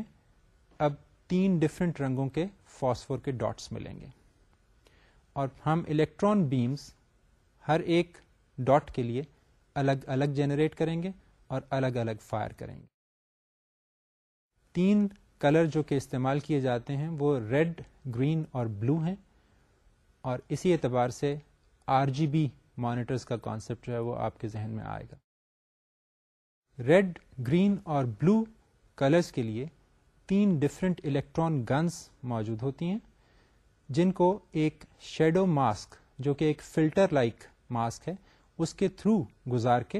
اب تین ڈفرنٹ رنگوں کے فاسفور کے ڈاٹس ملیں گے۔ اور ہم الیکٹران بیمز ہر ایک ڈاٹ کے لیے الگ الگ جنریٹ کریں گے اور الگ الگ فائر کریں گے۔ تین کلر جو کہ استعمال کیے جاتے ہیں وہ ریڈ، گرین اور بلو ہیں اور اسی اعتبار سے آر جی بی مانیٹرس کا کانسیپٹ جو ہے وہ آپ کے ذہن میں آئے گا۔ ریڈ، گرین اور بلو کلرس کے لیے تین ڈفرنٹ الیکٹران گنس موجود ہوتی ہیں، جن کو ایک شیڈو ماسک جو کہ ایک فلٹر لائک ماسک ہے اس کے تھرو گزار کے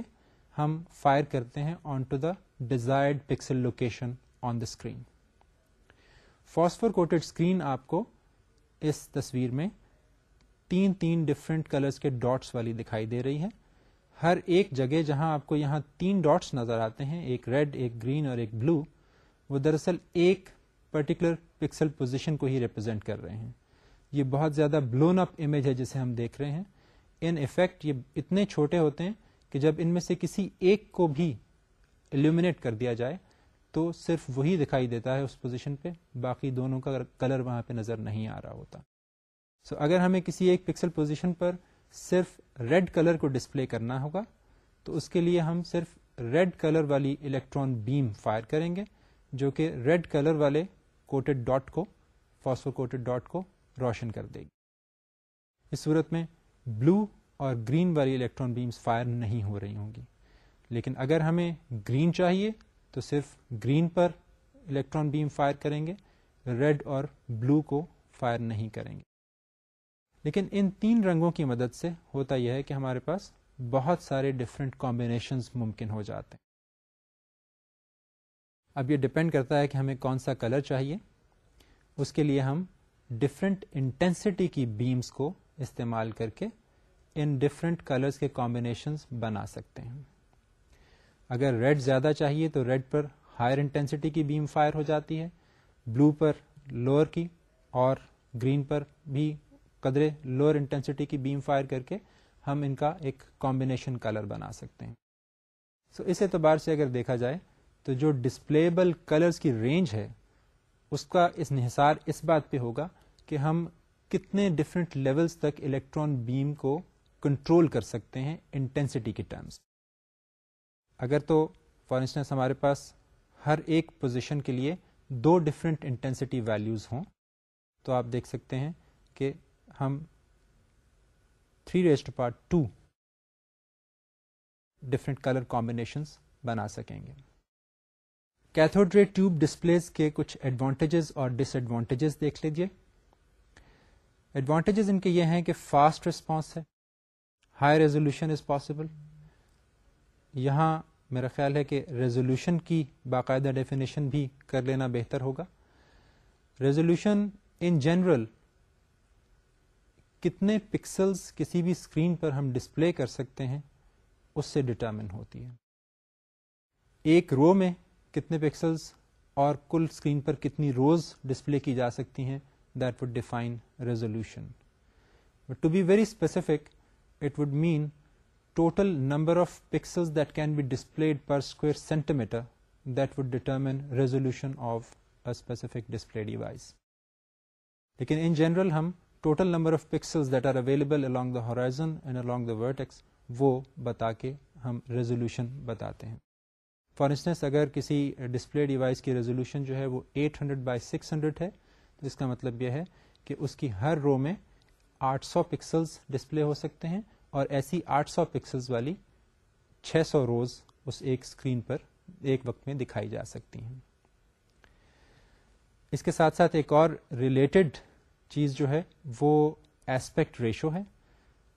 ہم فائر کرتے ہیں onto the desired pixel location on the screen phosphor coated screen آپ کو اس تصویر میں تین تین ڈفرینٹ کلرز کے ڈاٹس والی دکھائی دے رہی ہے۔ ہر ایک جگہ جہاں آپ کو یہاں تین ڈاٹس نظر آتے ہیں، ایک ریڈ، ایک گرین اور ایک بلو، وہ دراصل ایک پرٹیکولر پکسل پوزیشن کو ہی ریپرزینٹ کر رہے ہیں۔ یہ بہت زیادہ بلون اپ امیج ہے جسے ہم دیکھ رہے ہیں۔ ان افیکٹ یہ اتنے چھوٹے ہوتے ہیں کہ جب ان میں سے کسی ایک کو بھی ایلومینیٹ کر دیا جائے تو صرف وہی دکھائی دیتا ہے اس پوزیشن پہ باقی دونوں کا کلر وہاں پہ نظر نہیں آ رہا ہوتا۔ سو so, اگر ہمیں کسی ایک پکسل پوزیشن پر صرف ریڈ کلر کو ڈسپلے کرنا ہوگا تو اس کے لیے ہم صرف ریڈ کلر والی الیکٹران بیم فائر کریں گے جو کہ ریڈ کلر والے کوٹڈ ڈاٹ کو فاسفو کوٹڈ ڈاٹ کو روشن کر دے گی۔ اس صورت میں بلو اور گرین والی الیکٹران بیمز فائر نہیں ہو رہی ہوں گی۔ لیکن اگر ہمیں گرین چاہیے تو صرف گرین پر الیکٹران بیم فائر کریں گے، ریڈ اور بلو کو فائر نہیں کریں گے۔ لیکن ان تین رنگوں کی مدد سے ہوتا یہ ہے کہ ہمارے پاس بہت سارے ڈفرینٹ کمبینیشن ممکن ہو جاتے ہیں۔ اب یہ ڈپینڈ کرتا ہے کہ ہمیں کون سا کلر چاہیے۔ اس کے لیے ہم ڈفرینٹ انٹینسٹی کی بیمس کو استعمال کر کے ان ڈفرینٹ کلرز کے کمبینیشن بنا سکتے ہیں۔ اگر ریڈ زیادہ چاہیے تو ریڈ پر ہائر انٹینسٹی کی بیم فائر ہو جاتی ہے بلو پر لوور کی اور گرین پر بھی قدرے لوور انٹینسٹی کی بیم فائر کر کے ہم ان کا ایک کمبینیشن کلر بنا سکتے ہیں۔ سو so, اس اعتبار سے اگر دیکھا جائے تو جو ڈسپلیبل کلرز کی رینج ہے اس کا اس انحصار اس بات پہ ہوگا کہ ہم کتنے ڈفرینٹ لیولز تک الیکٹران بیم کو کنٹرول کر سکتے ہیں انٹینسٹی کے ٹرمز اگر تو فار انسٹنس ہمارے پاس ہر ایک پوزیشن کے لیے دو ڈفرینٹ انٹینسٹی ویلوز ہوں، تو آپ دیکھ سکتے ہیں کہ ہم three rest part to different colour combination بنا سکیں گے۔ کیتھوڈ ٹیوب ڈسپلیز کے کچھ ایڈوانٹیجز اور ڈس ایڈوانٹیجز دیکھ لیجیے ایڈوانٹیجز ان کے یہ ہیں کہ فاسٹ ریسپانس ہے ہائی ریزولوشن از پاسبل یہاں میرا خیال ہے کہ ریزولوشن کی باقاعدہ ڈیفینیشن بھی کر لینا بہتر ہوگا. ریزولوشن ان جنرل کتنے پکسلز کسی بھی اسکرین پر ہم ڈسپلے کر سکتے ہیں، اس سے ڈٹرمن ہوتی ہے۔ ایک رو میں کتنے پکسلز اور کل اسکرین پر کتنی روز ڈسپلے کی جا سکتی ہیں that would define resolution to be very specific it would mean total number of pixels that can be displayed per square centimetre that would determine resolution of a specific display device لیکن in general ہم total number of pixel that are available along the horizon and along the vertex وہ بتا کے ہم resolution بتاتے ہیں for instance اگر کسی ڈسپلے ڈیوائس کی ریزولوشن جو ہے وہ 800 ہنڈریڈ بائی سکس ہنڈریڈ ہے تو اس کا مطلب یہ ہے کہ اس کی ہر رو میں 800 سو پکسلز ڈسپلے ہو سکتے ہیں اور ایسی 800 سو پکسلز والی 600 سو روز اس ایک اسکرین پر ایک وقت میں دکھائی جا سکتی ہیں۔ اس کے ساتھ ساتھ ایک اور ریلیٹڈ چیز جو ہے وہ ایسپیکٹ ریشو ہے۔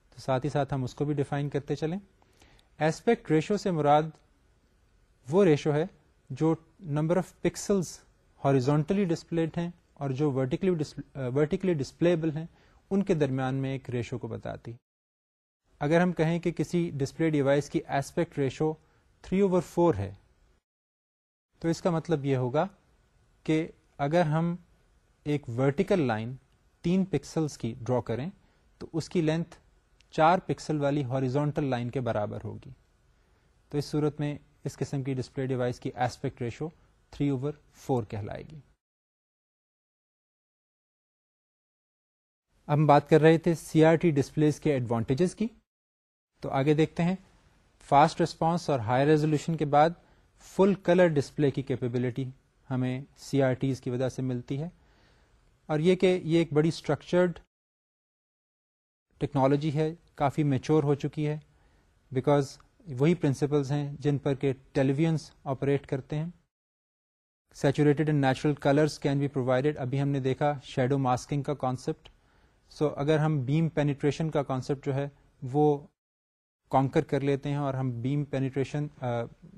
تو ساتھ ہی ساتھ ہم اس کو بھی ڈیفائن کرتے چلیں۔ ایسپیکٹ ریشو سے مراد وہ ریشو ہے جو number of pixels horizontally displayed ہیں اور جو ورٹیکلی ڈسپلیبل uh, ہیں، ان کے درمیان میں ایک ریشو کو بتاتی۔ اگر ہم کہیں کہ کسی ڈسپلے ڈیوائس کی ایسپیکٹ ریشو 3 اوور 4 ہے، تو اس کا مطلب یہ ہوگا کہ اگر ہم ایک ورٹیکل لائن تین پکسلز کی ڈرا کریں، تو اس کی لینتھ چار پکسل والی ہاریزونٹل لائن کے برابر ہوگی۔ تو اس صورت میں اس قسم کی ڈسپلے ڈیوائس کی ایسپیکٹ ریشو 3 اوور 4 کہلائے گی۔ اب ہم بات کر رہے تھے سی آر ٹی ڈسپلیز کے ایڈوانٹیجز کی۔ تو آگے دیکھتے ہیں۔ فاسٹ ریسپانس اور ہائی ریزولوشن کے بعد فل کلر ڈسپلے کی کیپیبلٹی ہمیں سی آر ٹیز کی وجہ سے ملتی ہے۔ اور یہ کہ یہ ایک بڑی اسٹرکچرڈ ٹیکنالوجی ہے، کافی میچور ہو چکی ہے۔ بیکاز وہی پرنسپلس ہیں جن پر کہ ٹیلی ویژنس آپریٹ کرتے ہیں۔ Saturated and natural colours can be provided ابھی ہم نے دیکھا شیڈو ماسکنگ کا کانسیپٹ سو اگر ہم بیم پینیٹریشن کا کانسیپٹ جو ہے وہ کانکر کر لیتے ہیں اور ہم بیم پینیٹریشن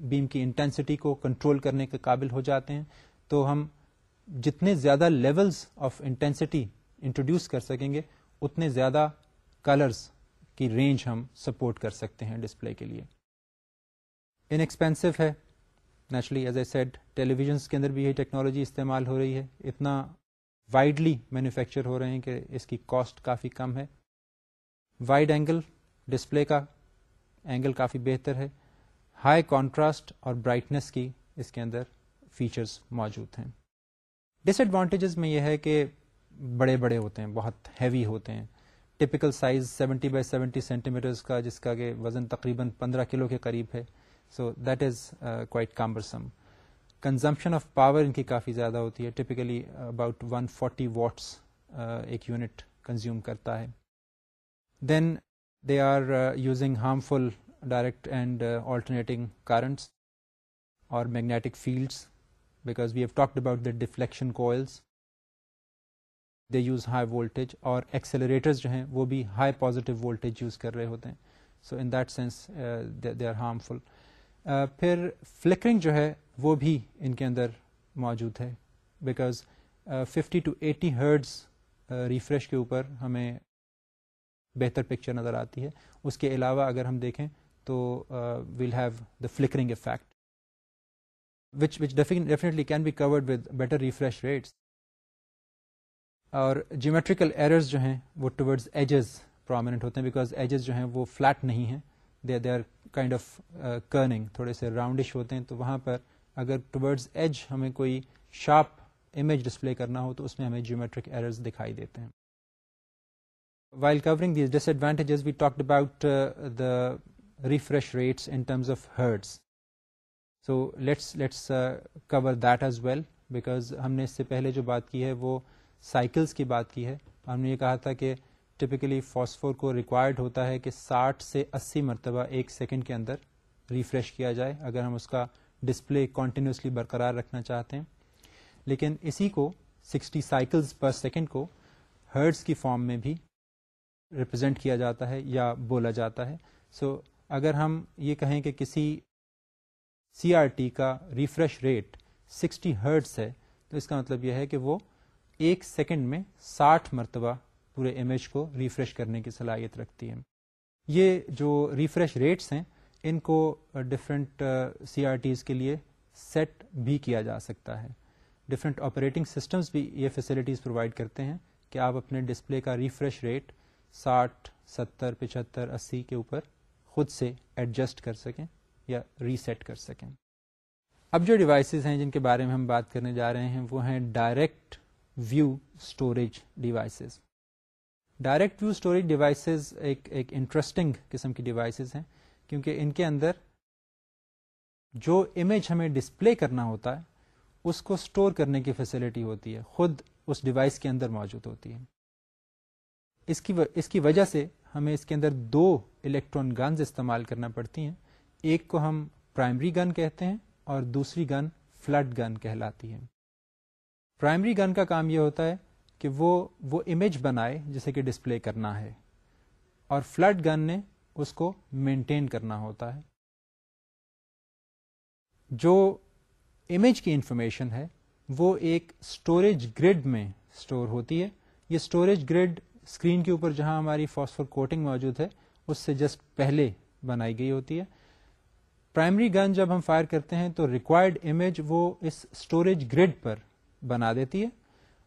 بیم کی انٹینسٹی کو کنٹرول کرنے کے قابل ہو جاتے ہیں، تو ہم جتنے زیادہ لیولز آف انٹینسٹی انٹروڈیوس کر سکیں گے، اتنے زیادہ کلرس کی رینج ہم سپورٹ کر سکتے ہیں ڈسپلے کے لیے۔ ان ایکسپینسو ہے naturally as a said televisions کے اندر بھی یہ ٹیکنالوجی استعمال ہو رہی ہے۔ اتنا وائڈلی مینوفیکچر ہو رہے ہیں کہ اس کی کاسٹ کافی کم ہے۔ وائڈ اینگل ڈسپلے کا اینگل کافی بہتر ہے۔ ہائی کانٹراسٹ اور برائٹنس کی اس کے اندر فیچرز موجود ہیں۔ ڈس ایڈوانٹیجز میں یہ ہے کہ بڑے بڑے ہوتے ہیں، بہت ہیوی ہوتے ہیں۔ Typical size seventy by seventy centimetres کا، جس کا کہ وزن تقریباً پندرہ کلو کے قریب ہے۔ So that is quite cumbersome consumption of power ان کی کافی زیادہ ہوتی ہے۔ Typically about one forty watts ایک یونٹ کنزیوم کرتا ہے۔ Then they are using harmful direct and alternating currents اور magnetic fields because we have talked about the deflection coils they use high voltage اور ایکسیلریٹرز جو ہیں وہ بھی high positive voltage use کر رہے ہوتے ہیں۔ So in that sense they are harmful پھر فلکرنگ جو ہے وہ بھی ان کے اندر موجود ہے۔ Because fifty two eighty hertz refresh کے اوپر ہمیں بہتر پکچر نظر آتی ہے۔ اس کے علاوہ اگر ہم دیکھیں تو we'll have the flickering effect which which definitely can be covered with better refresh rates اور جیومیٹریکل ایررز جو ہیں وہ ٹورڈز ایجز پرومیننٹ ہوتے ہیں بیکاز ایجز جو ہیں وہ فلیٹ نہیں ہیں۔ They they are kind of curving تھوڑے سے راؤنڈش ہوتے ہیں، تو وہاں پر اگر ٹورڈز ایج ہمیں کوئی شارپ امیج ڈسپلے کرنا ہو، تو اس میں ہمیں جیومیٹرک ایررز دکھائی دیتے ہیں۔ While covering these disadvantages we talked about the refresh rates in terms of hertz so let's let's cover that as well because ہم نے اس سے پہلے جو بات کی ہے، وہ سائیکلس کی بات کی ہے۔ ہم نے یہ کہا تھا کہ ٹپکلی فاسفور کو ریکوائرڈ ہوتا ہے کہ ساٹھ سے اسی مرتبہ ایک سیکنڈ کے اندر ریفریش کیا جائے اگر ہم اس کا ڈسپلے کنٹینیوسلی برقرار رکھنا چاہتے ہیں۔ لیکن اسی کو سکسٹی سائیکلز پر سیکنڈ کو ہرڈس کی فارم میں بھی ریپرزینٹ کیا جاتا ہے یا بولا جاتا ہے۔ سو so, اگر ہم یہ کہیں کہ کسی سی آر ٹی کا ریفریش ریٹ سکسٹی ہرڈس ہے تو اس کا مطلب یہ ہے کہ وہ ایک سیکنڈ میں ساٹھ مرتبہ پورے امیج کو ریفریش کرنے کی صلاحیت رکھتی ہے یہ جو ریفریش ریٹس ہیں، ان کو ڈفرینٹ سی آر ٹیز کے لیے سیٹ بھی کیا جا سکتا ہے۔ ڈفرینٹ آپریٹنگ سسٹمز بھی یہ فیسلٹیز پرووائڈ کرتے ہیں کہ آپ اپنے ڈسپلے کا ریفریش ریٹ ساٹھ، ستر، پچہتر، اسی کے اوپر خود سے ایڈجسٹ کر سکیں یا ریسیٹ کر سکیں۔ اب جو ڈیوائسز ہیں جن کے بارے میں ہم بات کرنے جا رہے ہیں، وہ ہیں direct view storage devices direct view storage devices ایک ایک انٹرسٹنگ قسم کی ڈیوائسز ہیں، کیونکہ ان کے اندر جو امیج ہمیں ڈسپلے کرنا ہوتا ہے، اس کو اسٹور کرنے کی فیسلٹی ہوتی ہے، خود اس ڈیوائس کے اندر موجود ہوتی ہے۔ اس کی اس کی وجہ سے ہمیں اس کے اندر دو الیکٹرون گنز استعمال کرنا پڑتی ہیں۔ ایک کو ہم پرائمری گن کہتے ہیں اور دوسری گن فلڈ گن کہلاتی ہے۔ پرائمری گن کا کام یہ ہوتا ہے کہ وہ وہ امیج بنائے جسے کہ ڈسپلے کرنا ہے۔ اور فلڈ گن نے اس کو مینٹین کرنا ہوتا ہے۔ جو امیج کی انفارمیشن ہے، وہ ایک اسٹوریج گریڈ میں اسٹور ہوتی ہے۔ یہ اسٹوریج گریڈ اسکرین کے اوپر جہاں ہماری فاسفور کوٹنگ موجود ہے، اس سے جسٹ پہلے بنائی گئی ہوتی ہے۔ پرائمری گن جب ہم فائر کرتے ہیں تو ریکوائرڈ امیج وہ اس اسٹوریج گریڈ پر بنا دیتی ہے۔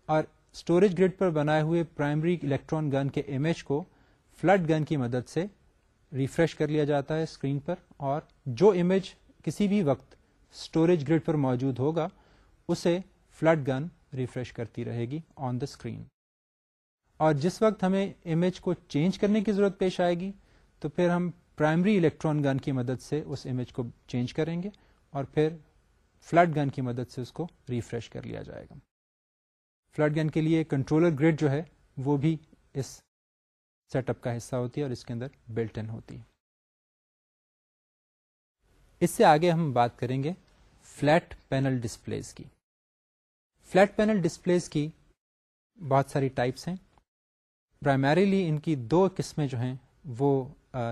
اور اسٹوریج گریڈ پر بنائے ہوئے پرائمری الیکٹران گن کے امیج کو فلڈ گن کی مدد سے ریفریش کر لیا جاتا ہے اسکرین پر اور جو امیج کسی بھی وقت اسٹوریج گریڈ پر موجود ہوگا، اسے فلڈ گن ریفریش کرتی رہے گی آن دا اسکرین اور جس وقت ہمیں امیج کو چینج کرنے کی ضرورت پیش آئے گی، تو پھر ہم پرائمری الیکٹران گن کی مدد سے اس امیج کو چینج کریں گے اور پھر فلڈ گن کی مدد سے اس کو ریفریش کر لیا جائے گا۔ فلڈ گن کے لیے کنٹرولر گریڈ جو ہے، وہ بھی اس سیٹ اپ کا حصہ ہوتی ہے اور اس کے اندر بلٹ ان ہوتی ہے۔ اس سے آگے ہم بات کریں گے فلیٹ پینل ڈسپلیز کی۔ فلیٹ پینل ڈسپلیز کی بہت ساری ٹائپس ہیں۔ پرائمریلی ان کی دو قسمیں جو ہیں، وہ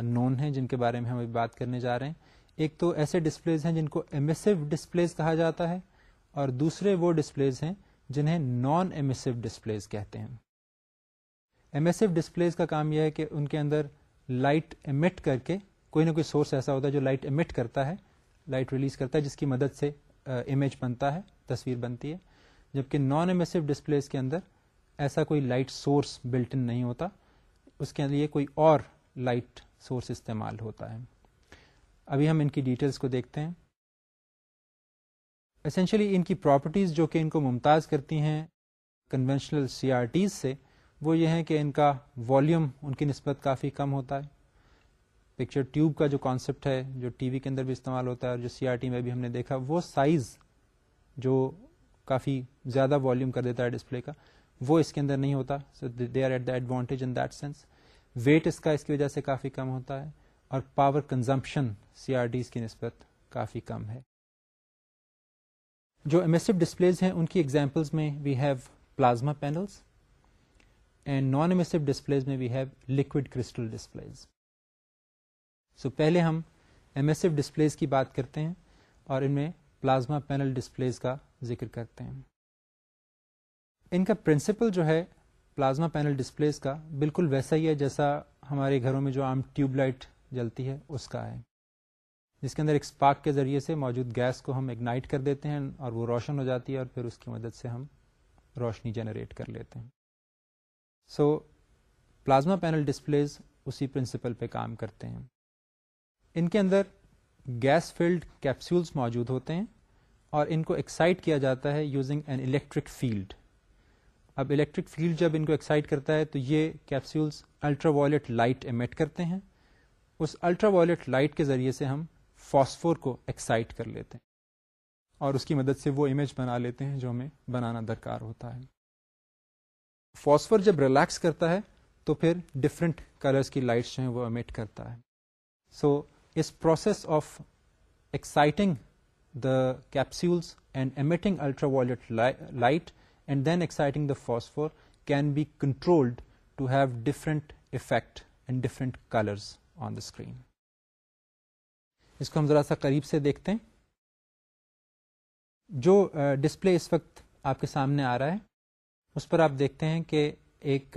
نون ہیں جن کے بارے میں ہم ابھی بات کرنے جا رہے ہیں۔ ایک تو ایسے ڈسپلیز ہیں جن کو ایمیسو ڈسپلیز کہا جاتا ہے اور دوسرے وہ ڈسپلیز ہیں جنہیں نان ایمیسو ڈسپلیز کہتے ہیں۔ ایمیسو ڈسپلیز کا کام یہ ہے کہ ان کے اندر لائٹ امٹ کر کے کوئی نہ کوئی سورس ایسا ہوتا ہے جو لائٹ امٹ کرتا ہے لائٹ ریلیز کرتا ہے، جس کی مدد سے امیج بنتا ہے، تصویر بنتی ہے۔ جبکہ نان ایمیسو ڈسپلیز کے اندر ایسا کوئی لائٹ سورس بلٹ ان نہیں ہوتا، اس کے لیے کوئی اور لائٹ سورس استعمال ہوتا ہے۔ ابھی ہم ان کی ڈیٹیلس کو دیکھتے ہیں۔ اسینشلی ان کی پراپرٹیز جو کہ ان کو ممتاز کرتی ہیں کنونشنل سی آر ٹیز سے، وہ یہ ہیں کہ ان کا والیوم ان کی نسبت کافی کم ہوتا ہے۔ پکچر ٹیوب کا جو کانسیپٹ ہے، جو ٹی وی کے اندر بھی استعمال ہوتا ہے اور جو سی آر ٹی میں بھی ہم نے دیکھا، وہ سائز جو کافی زیادہ والیوم کر دیتا ہے ڈسپلے کا، وہ اس کے اندر نہیں ہوتا۔ So they are at the advantage in that sense weight اس کا اس کی وجہ سے کافی کم ہوتا ہے اور power consumption C R Ds کی نسبت کافی کم ہے۔ جو امیسو ڈسپلیز ہیں، ان کی ایگزامپلس میں we have plasma panels and non emissive displays میں we have liquid crystal displays so پہلے ہم ایمیسو ڈسپلیز کی بات کرتے ہیں اور ان میں پلازما پینل ڈسپلیز کا ذکر کرتے ہیں. ان کا پرنسپل جو ہے پلازما پینل ڈسپلیز کا بالکل ویسا ہی ہے جیسا ہمارے گھروں میں جو عام ٹیوب لائٹ جلتی ہے، اس کا ہے۔ جس کے اندر ایک اسپارک کے ذریعے سے موجود گیس کو ہم اگنائٹ کر دیتے ہیں اور وہ روشن ہو جاتی ہے اور پھر اس کی مدد سے ہم روشنی جنریٹ کر لیتے ہیں۔ سو پلازما پینل ڈسپلیز اسی پرنسپل پہ کام کرتے ہیں۔ ان کے اندر گیس فیلڈ کیپسولس موجود ہوتے ہیں اور ان کو ایکسائٹ کیا جاتا ہے یوزنگ این الیکٹرک فیلڈ اب الیکٹرک فیلڈ جب ان کو ایکسائٹ کرتا ہے تو یہ capsules ultraviolet light emit کرتے ہیں۔ اس الٹرا وائلٹ لائٹ کے ذریعے سے ہم فاسفور کو ایکسائٹ کر لیتے ہیں اور اس کی مدد سے وہ امیج بنا لیتے ہیں جو ہمیں بنانا درکار ہوتا ہے۔ فاسفور جب ریلیکس کرتا ہے تو پھر ڈفرنٹ کلرس کی لائٹس جو ہیں وہ امیٹ کرتا ہے۔ So us process of exciting the capsules and emitting ultraviolet light and then exciting the phosphor can be controlled to have different effect and different colours on the screen اس کو ہم ذرا سا قریب سے دیکھتے ہیں۔ جو ڈسپلے اس وقت آپ کے سامنے آ رہا ہے، اس پر آپ دیکھتے ہیں کہ ایک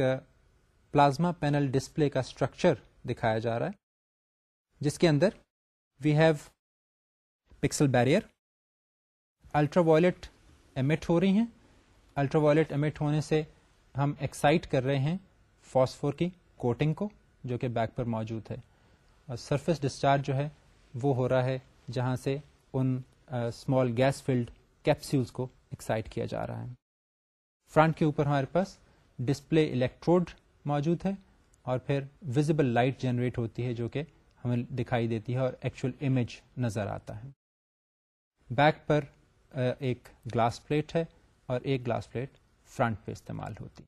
پلازما پینل ڈسپلے کا اسٹرکچر دکھایا جا رہا ہے، جس کے اندر we have pixel barrier ultraviolet emit ہو رہی ہیں۔ الٹرا وائلٹ ایمٹ ہونے سے ہم ایکسائٹ کر رہے ہیں فاسفور کی کوٹنگ کو، جو کہ بیک پر موجود ہے۔ اور سرفیس ڈسچارج جو ہے وہ ہو رہا ہے جہاں سے ان اسمال گیس فلڈ کیپسولس کو ایکسائٹ کیا جا رہا ہے۔ فرنٹ کے اوپر ہمارے پاس ڈسپلے الیکٹروڈ موجود ہے اور پھر ویزیبل لائٹ جنریٹ ہوتی ہے جو کہ ہمیں دکھائی دیتی ہے اور ایکچوئل امیج نظر آتا ہے۔ بیک پر ایک گلاس پلیٹ ہے اور ایک گلاس پلیٹ فرنٹ پہ استعمال ہوتی۔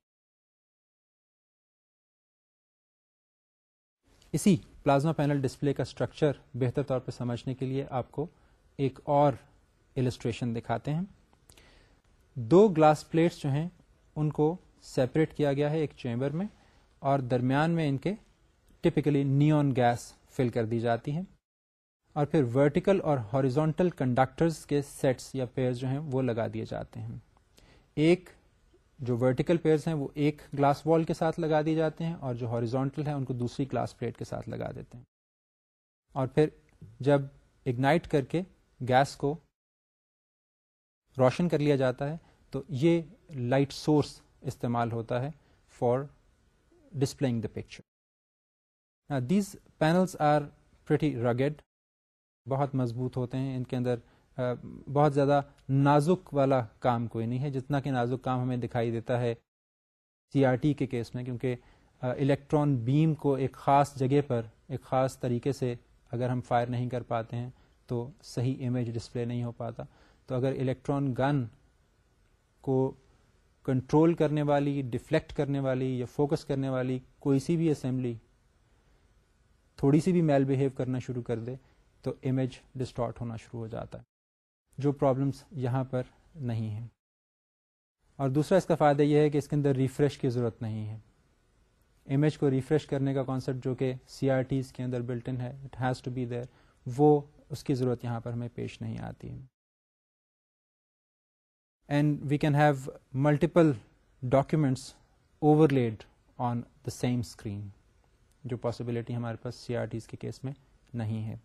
اسی پلازما پینل ڈسپلے کا اسٹرکچر بہتر طور پہ سمجھنے کے لیے آپ کو ایک اور السٹریشن دکھاتے ہیں۔ دو گلاس پلیٹس جو ہیں، ان کو سیپریٹ کیا گیا ہے ایک چیمبر میں اور درمیان میں ان کے ٹپکلی نیون گیس فل کر دی جاتی ہے اور پھر ورٹیکل اور ہاریزونٹل کنڈکٹرز کے سیٹس یا پیئر جو ہیں، وہ لگا دیے جاتے ہیں۔ ایک جو ورٹیکل پیئرز ہیں وہ ایک گلاس وال کے ساتھ لگا دیے جاتے ہیں اور جو ہاریزونٹل ہیں ان کو دوسری گلاس پلیٹ کے ساتھ لگا دیتے ہیں۔ اور پھر جب اگنائٹ کر کے گیس کو روشن کر لیا جاتا ہے تو یہ لائٹ سورس استعمال ہوتا ہے for displaying the picture these panels are pretty rugged بہت مضبوط ہوتے ہیں۔ ان کے اندر بہت زیادہ نازک والا کام کوئی نہیں ہے، جتنا کہ نازک کام ہمیں دکھائی دیتا ہے سی آر ٹی کے کیس میں، کیونکہ الیکٹران بیم کو ایک خاص جگہ پر، ایک خاص طریقے سے اگر ہم فائر نہیں کر پاتے ہیں تو صحیح امیج ڈسپلے نہیں ہو پاتا۔ تو اگر الیکٹران گن کو کنٹرول کرنے والی ڈفلیکٹ کرنے والی یا فوکس کرنے والی کوئی سی بھی اسمبلی تھوڑی سی بھی میل بہیو کرنا شروع کر دے، تو امیج ڈسٹارٹ ہونا شروع ہو جاتا ہے۔ جو پرابلمس یہاں پر نہیں ہیں۔ اور دوسرا اس کا فائدہ یہ ہے کہ اس کے اندر ریفریش کی ضرورت نہیں ہے۔ امیج کو ریفریش کرنے کا کانسیپٹ جو کہ سی آر ٹیز کے اندر بلٹن ہے it has to be there وہ اس کی ضرورت یہاں پر ہمیں پیش نہیں آتی۔ ہے and we can have multiple documents overlaid on the same screen جو پاسبلٹی ہمارے پاس سی آر ٹیز کے کیس میں نہیں ہے۔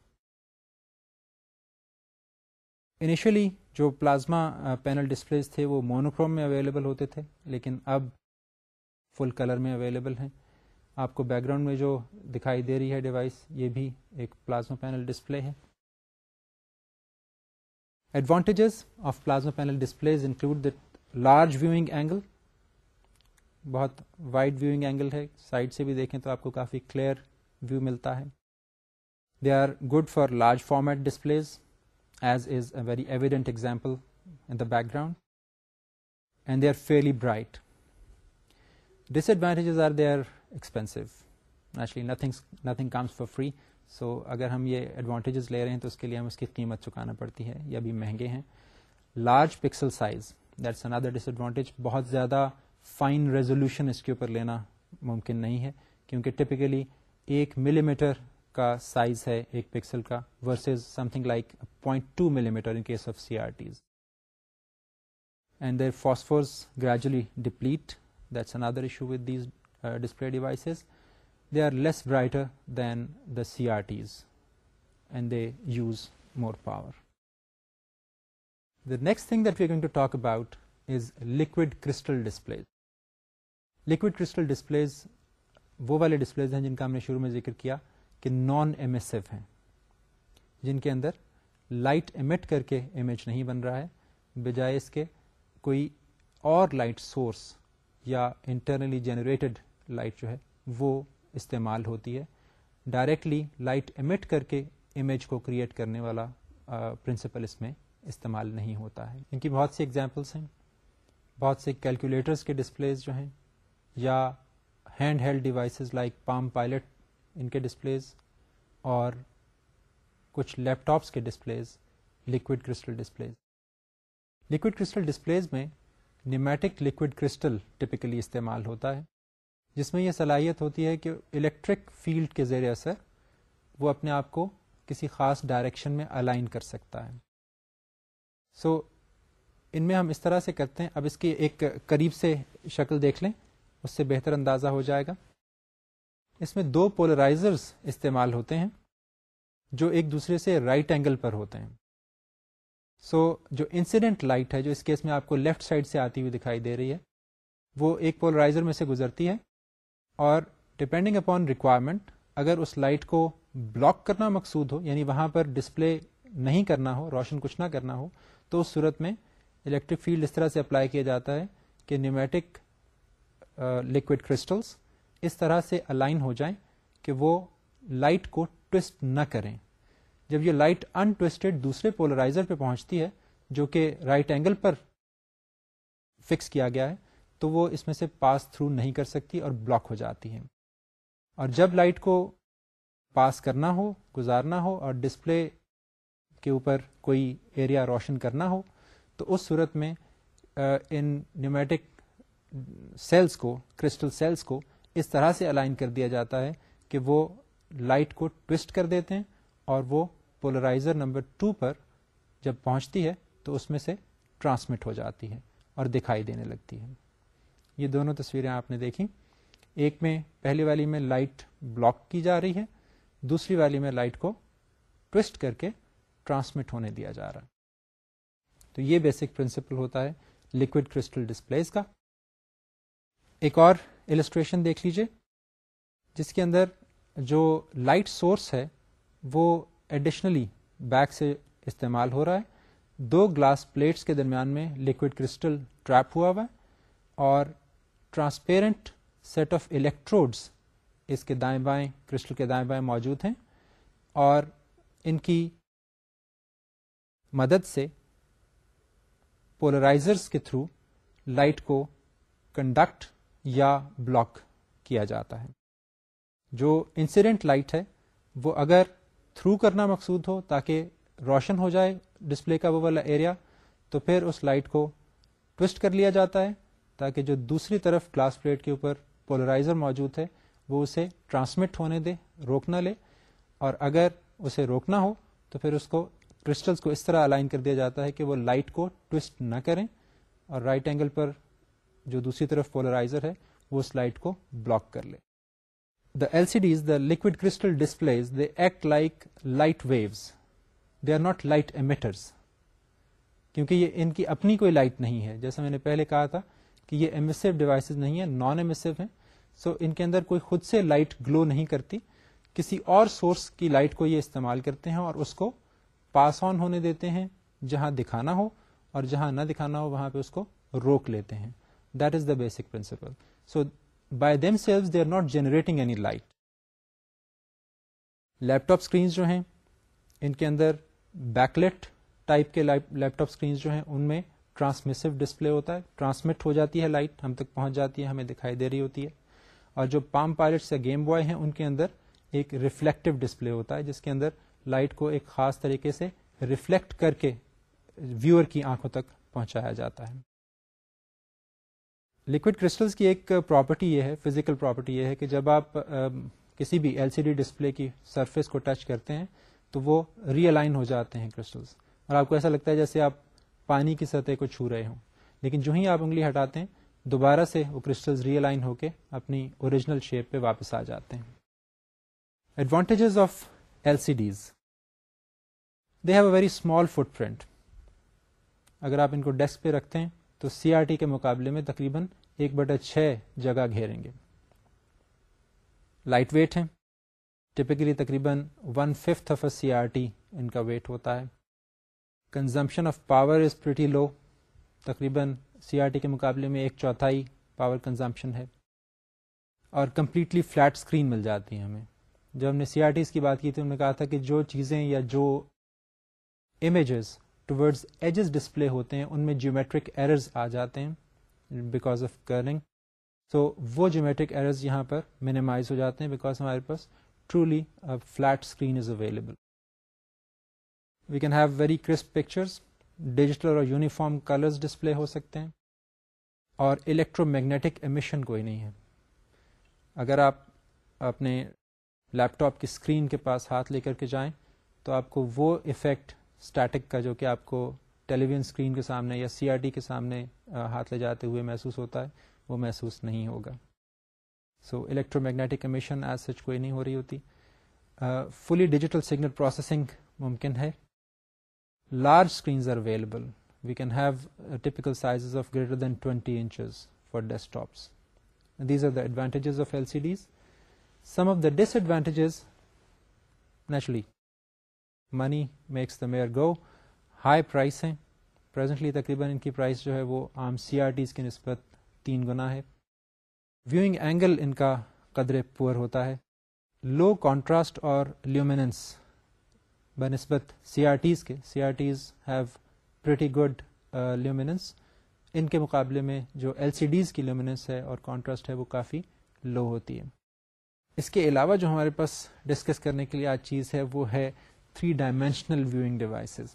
انیشلی جو پلازما پینل ڈسپلیز تھے وہ مونوکروم میں اویلیبل ہوتے تھے، لیکن اب فل کلر میں اویلیبل ہیں۔ آپ کو بیک گراؤنڈ میں جو دکھائی دے رہی ہے ڈیوائس یہ بھی ایک پلازما پینل ڈسپلے ہے۔ Advantages of plasma panel displays include the large viewing angle بہت وائڈ ویوئنگ اینگل ہے۔ سائڈ سے بھی دیکھیں تو آپ کو کافی کلیئر ویو ملتا ہے۔ They are good for large format displays as is a very evident example in the background and they are fairly bright disadvantages are they are expensive naturally nothing nothing comes for free so اگر ہم یہ advantages لے رہے ہیں تو اس کے لیے ہم اس کی قیمت چکانا پڑتی ہے یا بھی مہنگے ہیں. Large pixel size that's another disadvantage بہت زیادہ فائن ریزولوشن اس کے اوپر لینا ممکن نہیں ہے. کیونکہ ٹپکلی ایک ملی میٹر کا سائز ہے ایک پکسل کا versus something like point two millimetre in case of C R Ts and their phosphorus gradually deplete that's another issue with these display devices they are less brighter than the C R Ts and they use more power the next thing that we going to talk about is liquid crystal display liquid crystal displays وہ والے displays ہیں جن کا ہم نے شروع میں ذکر کیا. کہ نان ایمیسو ہیں، جن کے اندر لائٹ ایمٹ کر کے امیج نہیں بن رہا ہے، بجائے اس کے کوئی اور لائٹ سورس یا انٹرنلی جنریٹڈ لائٹ جو ہے، وہ استعمال ہوتی ہے۔ ڈائریکٹلی لائٹ ایمٹ کر کے امیج کو کریٹ کرنے والا پرنسپل اس میں استعمال نہیں ہوتا ہے۔ ان کی بہت سی ایگزامپلس ہیں۔ بہت سے کیلکولیٹرس کے ڈسپلیز جو ہیں، یا hand held devices like Palm Pilot ان کے ڈسپلیز اور کچھ لیپ ٹاپس کے displays liquid crystal displays liquid crystal displays میں نیمیٹک لکوڈ کرسٹل ٹپکلی استعمال ہوتا ہے جس میں یہ صلاحیت ہوتی ہے کہ الیکٹرک فیلڈ کے زیر اثر وہ اپنے آپ کو کسی خاص ڈائریکشن میں الائن کر سکتا ہے۔ سو so, ان میں ہم اس طرح سے کرتے ہیں اب اس کی ایک قریب سے شکل دیکھ لیں اس سے بہتر اندازہ ہو جائے گا۔ اس میں دو پولرائزرز استعمال ہوتے ہیں جو ایک دوسرے سے رائٹ right اینگل پر ہوتے ہیں۔ سو so, جو انسیڈنٹ لائٹ ہے جو اس کیس میں آپ کو لیفٹ سائڈ سے آتی ہوئی دکھائی دے رہی ہے وہ ایک پولرائزر میں سے گزرتی ہے۔ اور ڈپینڈنگ اپون ریکوائرمنٹ اگر اس لائٹ کو بلاک کرنا مقصود ہو یعنی وہاں پر ڈسپلے نہیں کرنا ہو روشن کچھ نہ کرنا ہو تو اس صورت میں الیکٹرک فیلڈ اس طرح سے اپلائی کیا جاتا ہے کہ نیمیٹک لکوڈ کرسٹلس اس طرح سے الائن ہو جائیں کہ وہ لائٹ کو ٹوسٹ نہ کریں۔ جب یہ لائٹ ان ٹوسٹڈ دوسرے پولرائزر پہ پہنچتی ہے، جو کہ رائٹ اینگل پر فکس کیا گیا ہے، تو وہ اس میں سے پاس تھرو نہیں کر سکتی اور بلاک ہو جاتی ہے اور جب لائٹ کو پاس کرنا ہو، گزارنا ہو اور ڈسپلے کے اوپر کوئی ایریا روشن کرنا ہو، تو اس صورت میں ان نیومیٹک سیلس کو کرسٹل سیلس کو اس طرح سے الائن کر دیا جاتا ہے کہ وہ لائٹ کو ٹوسٹ کر دیتے ہیں اور وہ پولرائزر نمبر ٹو پر جب پہنچتی ہے تو اس میں سے ٹرانسمٹ ہو جاتی ہے اور دکھائی دینے لگتی ہے۔ یہ دونوں تصویریں آپ نے دیکھی ایک میں پہلی والی میں لائٹ بلاک کی جا رہی ہے، دوسری والی میں لائٹ کو ٹوسٹ کر کے ٹرانسمٹ ہونے دیا جا رہا ہے۔ تو یہ بیسک پرنسپل ہوتا ہے لکوڈ کرسٹل ڈسپلیز کا۔ ایک اور السٹریشن دیکھ لیجیے جس کے اندر جو لائٹ سورس ہے، وہ ایڈیشنلی بیک سے استعمال ہو رہا ہے۔ دو گلاس پلیٹس کے درمیان میں لکوڈ کرسٹل ٹریپ ہوا ہوا ہے اور ٹرانسپیرنٹ سیٹ آف الیکٹروڈس اس کے دائیں بائیں کرسٹل کے دائیں بائیں موجود ہیں۔ اور ان کی مدد سے پولرائزرس کے تھرو لائٹ کو کنڈکٹ یا بلاک کیا جاتا ہے۔ جو انسیڈنٹ لائٹ ہے، وہ اگر تھرو کرنا مقصود ہو تاکہ روشن ہو جائے ڈسپلے کا وہ والا ایریا تو پھر اس لائٹ کو ٹوسٹ کر لیا جاتا ہے تاکہ جو دوسری طرف گلاس پلیٹ کے اوپر پولرائزر موجود ہے، وہ اسے ٹرانسمٹ ہونے دے روکنا لے۔ اور اگر اسے روکنا ہو، تو پھر اس کو کرسٹلس کو اس طرح الائن کر دیا جاتا ہے کہ وہ لائٹ کو ٹوسٹ نہ کریں۔ اور رائٹ right اینگل پر جو دوسری طرف پولرائزر ہے، وہ اس لائٹ کو بلاک کر لے۔ The L C Ds the liquid crystal displays they act like light waves they are not light emitters کیونکہ یہ ان کی اپنی کوئی لائٹ نہیں ہے۔ جیسا میں نے پہلے کہا تھا کہ یہ ایمیسو ڈیوائسز نہیں ہے نان ایمیسو ہیں۔ سو ان کے اندر کوئی خود سے لائٹ گلو نہیں کرتی۔ کسی اور سورس کی لائٹ کو یہ استعمال کرتے ہیں اور اس کو پاس آن ہونے دیتے ہیں، جہاں دکھانا ہو اور جہاں نہ دکھانا ہو، وہاں پہ اس کو روک لیتے ہیں۔ That is the basic principle so by them cells they are not generating any light laptop screens جو ہیں، ان کے اندر بیکلیٹ ٹائپ کے لیپ ٹاپ اسکرینس جو ہیں، ان میں ٹرانسمیسو ڈسپلے ہوتا ہے. ٹرانسمٹ ہو جاتی ہے لائٹ ہم تک پہنچ جاتی ہے، ہمیں دکھائی دے رہی ہوتی ہے. اور جو پام پائلٹس یا گیم بوائے ہیں، ان کے اندر ایک ریفلیکٹو ڈسپلے ہوتا ہے، جس کے اندر لائٹ کو ایک خاص طریقے سے ریفلیکٹ کر کے ویور کی آنکھوں تک پہنچایا جاتا ہے۔ لکوڈ کرسٹلس کی ایک پراپرٹی یہ ہے فزیکل پراپرٹی یہ ہے کہ جب آپ کسی بھی ایل سی ڈی ڈسپلے کی سرفیس کو ٹچ کرتے ہیں تو وہ ری الائن ہو جاتے ہیں کرسٹلس اور آپ کو ایسا لگتا ہے جیسے آپ پانی کی سطح کو چھو رہے ہوں، لیکن جو ہی آپ انگلی ہٹاتے ہیں، دوبارہ سے وہ کرسٹل ری الائن ہو کے اپنی اوریجنل شیپ پہ واپس آ جاتے ہیں. Advantages of L C Ds they have a very small footprint اگر آپ ان کو ڈیسک پہ رکھتے ہیں تو سی آر ٹی کے مقابلے میں تقریباً ایک بٹا چھ جگہ گھیریں گے۔ لائٹ ویٹ ہیں۔ ٹپکلی تقریباً one fifth of a C R T ان کا ویٹ ہوتا ہے۔ Consumption of power is pretty low تقریباً سی آر ٹی کے مقابلے میں ایک چوتھائی پاور کنزمپشن ہے۔ اور کمپلیٹلی فلیٹ اسکرین مل جاتی ہے ہمیں۔ جب ہم نے سی آر ٹیز کی بات کی تھی انہوں نے کہا تھا کہ جو چیزیں یا جو امیجز ٹورڈز ایجز ڈسپلے ہوتے ہیں، ان میں جیومیٹرک ایررز آ جاتے ہیں بیکاز آف کرنگ سو وہ جیومیٹرک ایررز یہاں پر مینیمائز ہو جاتے ہیں بیکاز ہمارے پاس truly flat screen is available we can have very crisp pictures digital اور یونیفارم کلرز ڈسپلے ہو سکتے ہیں، اور الیکٹرو میگنیٹک ایمیشن کوئی نہیں ہے۔ اگر آپ اپنے لیپ ٹاپ کی اسکرین کے پاس ہاتھ لے کر کے جائیں تو آپ کو وہ افیکٹ اسٹیٹک کا جو کہ آپ کو ٹیلی ویژن اسکرین کے سامنے یا سی آر ٹی کے سامنے ہاتھ لے جاتے ہوئے محسوس ہوتا ہے، وہ محسوس نہیں ہوگا۔ So electromagnetic commission as such کوئی نہیں ہو رہی ہوتی۔ فلی ڈیجیٹل سگنل پروسیسنگ ممکن ہے۔ Large screens are available we can have typical size of greater than twenty inches for desktops these are the advantages of L C Ds some of the disadvantages naturally money makes the mare go high price ہیں presently تقریباً ان کی price جو ہے وہ عام سی R Ts کی نسبت تین گنا ہے۔ ویوئنگ اینگل ان کا قدر پور ہوتا ہے۔ لو کانٹراسٹ اور لیومیننس بہ نسبت سی آر ٹیز کے C R Ts have pretty good luminance ان کے مقابلے میں جو ایل سی ڈیز کی لیومیننس ہے اور کانٹراسٹ ہے وہ کافی لو ہوتی ہے۔ اس کے علاوہ جو ہمارے پاس ڈسکس کرنے کے لیے آج چیز ہے وہ ہے تھری ڈائمینشنل ویوئنگ ڈیوائسز